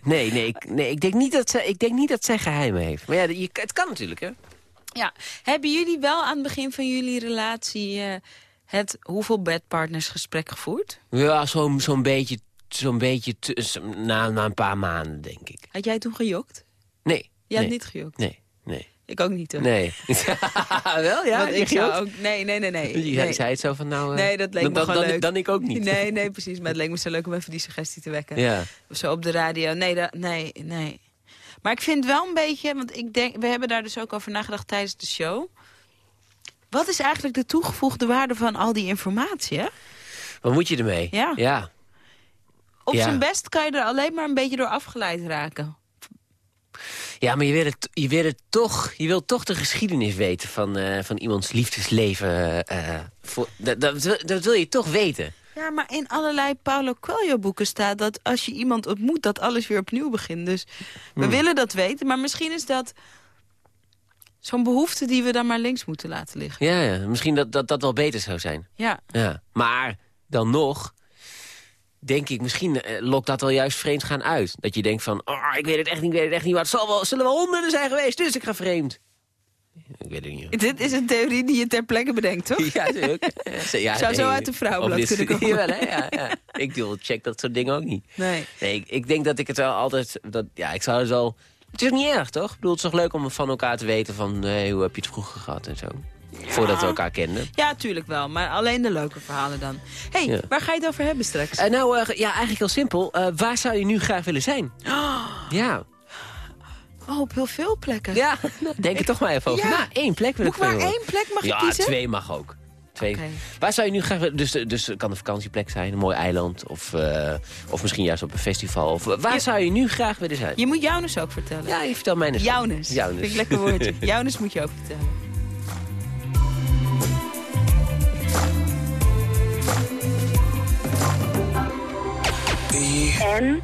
[SPEAKER 20] Nee, nee, ik, nee ik, denk niet dat zij, ik denk niet dat zij geheimen heeft. Maar ja, je, het kan natuurlijk, hè.
[SPEAKER 3] Ja. Hebben jullie wel aan het begin van jullie relatie... eh, het hoeveel bedpartners gesprek gevoerd?
[SPEAKER 20] Ja, zo'n zo'n beetje, zo'n beetje te- na, na een paar maanden, denk ik.
[SPEAKER 3] Had jij toen gejokt?
[SPEAKER 20] Nee.
[SPEAKER 3] Jij had
[SPEAKER 20] nee,
[SPEAKER 3] niet gejokt?
[SPEAKER 20] Nee, nee.
[SPEAKER 3] Ik ook niet, hoor.
[SPEAKER 20] Nee. Wel, ja?
[SPEAKER 3] Want ik zou ook... Nee, nee, nee, nee.
[SPEAKER 20] Je
[SPEAKER 3] nee.
[SPEAKER 20] zei het zo van nou... eh,
[SPEAKER 3] Nee, dat leek
[SPEAKER 20] dan,
[SPEAKER 3] me
[SPEAKER 20] dan,
[SPEAKER 3] gewoon
[SPEAKER 20] dan,
[SPEAKER 3] leuk.
[SPEAKER 20] dan ik ook niet.
[SPEAKER 3] Nee, nee, precies. Maar het leek me zo leuk om even die suggestie te wekken.
[SPEAKER 20] Ja.
[SPEAKER 3] Zo op de radio. Nee, nee, nee. Maar ik vind wel een beetje... Want ik denk, we hebben daar dus ook over nagedacht tijdens de show. Wat is eigenlijk de toegevoegde waarde van al die informatie, hè?
[SPEAKER 20] Wat moet je ermee?
[SPEAKER 3] Ja.
[SPEAKER 20] Ja.
[SPEAKER 3] Op
[SPEAKER 20] Ja.
[SPEAKER 3] zijn best kan je er alleen maar een beetje door afgeleid raken.
[SPEAKER 20] Ja, maar je wil, het, je, wil het toch, je wil toch de geschiedenis weten van, eh, van iemands liefdesleven. eh, voor, dat, dat, wil- dat wil je toch weten.
[SPEAKER 3] Ja, maar in allerlei Paulo Coelho-boeken staat dat als je iemand ontmoet... dat alles weer opnieuw begint. Dus we
[SPEAKER 20] Hmm.
[SPEAKER 3] willen dat weten, maar misschien is dat... zo'n behoefte die we dan maar links moeten laten liggen.
[SPEAKER 20] Ja, ja misschien dat, dat dat wel beter zou zijn.
[SPEAKER 3] Ja.
[SPEAKER 20] Ja. Maar dan nog, denk ik, misschien eh, lokt dat wel juist vreemd gaan uit. Dat je denkt van, oh, ik weet het echt niet, ik weet het echt niet. Maar het zal wel, zullen wel honderden zijn geweest, dus ik ga vreemd. Ik weet het niet.
[SPEAKER 3] Dit is een theorie die je ter plekke bedenkt, toch?
[SPEAKER 20] Ja, natuurlijk. Ja,
[SPEAKER 3] Zou zo uit de vrouwenblad kunnen komen.
[SPEAKER 20] Jawel, hè? Ja, ja. Ik doe, check dat soort dingen ook niet.
[SPEAKER 3] Nee.
[SPEAKER 20] Nee, ik, ik denk dat ik het wel altijd... Dat, ja, ik zou het wel... Het is niet erg, toch? Ik bedoel, het is toch leuk om van elkaar te weten van... hey, hoe heb je het vroeger gehad en zo. Voordat we elkaar kenden.
[SPEAKER 3] Ja, tuurlijk wel. Maar alleen de leuke verhalen dan. hey,
[SPEAKER 20] Ja.
[SPEAKER 3] waar ga je het over hebben straks?
[SPEAKER 20] Eh, nou, eh, ja, eigenlijk heel simpel. Eh, waar zou je nu graag willen zijn? Ja.
[SPEAKER 3] Oh, op heel veel plekken.
[SPEAKER 20] Ja, denk er toch maar even over.
[SPEAKER 3] Ja.
[SPEAKER 20] Nou, één plek wil
[SPEAKER 3] Moet
[SPEAKER 20] ik
[SPEAKER 3] maar één plek mag ik
[SPEAKER 20] ja,
[SPEAKER 3] kiezen?
[SPEAKER 20] twee mag ook. Twee. Waar zou je nu graag willen... Dus, dus het kan een vakantieplek zijn, een mooi eiland... of, of misschien juist op een festival. Of, waar zou je nu graag willen zijn?
[SPEAKER 3] Je moet Jounus ook vertellen.
[SPEAKER 20] Ja, je vertel mij eens.
[SPEAKER 3] Jounus.
[SPEAKER 20] Jounus.
[SPEAKER 3] Vind ik lekker woordje. Jounus moet je ook vertellen.
[SPEAKER 18] En?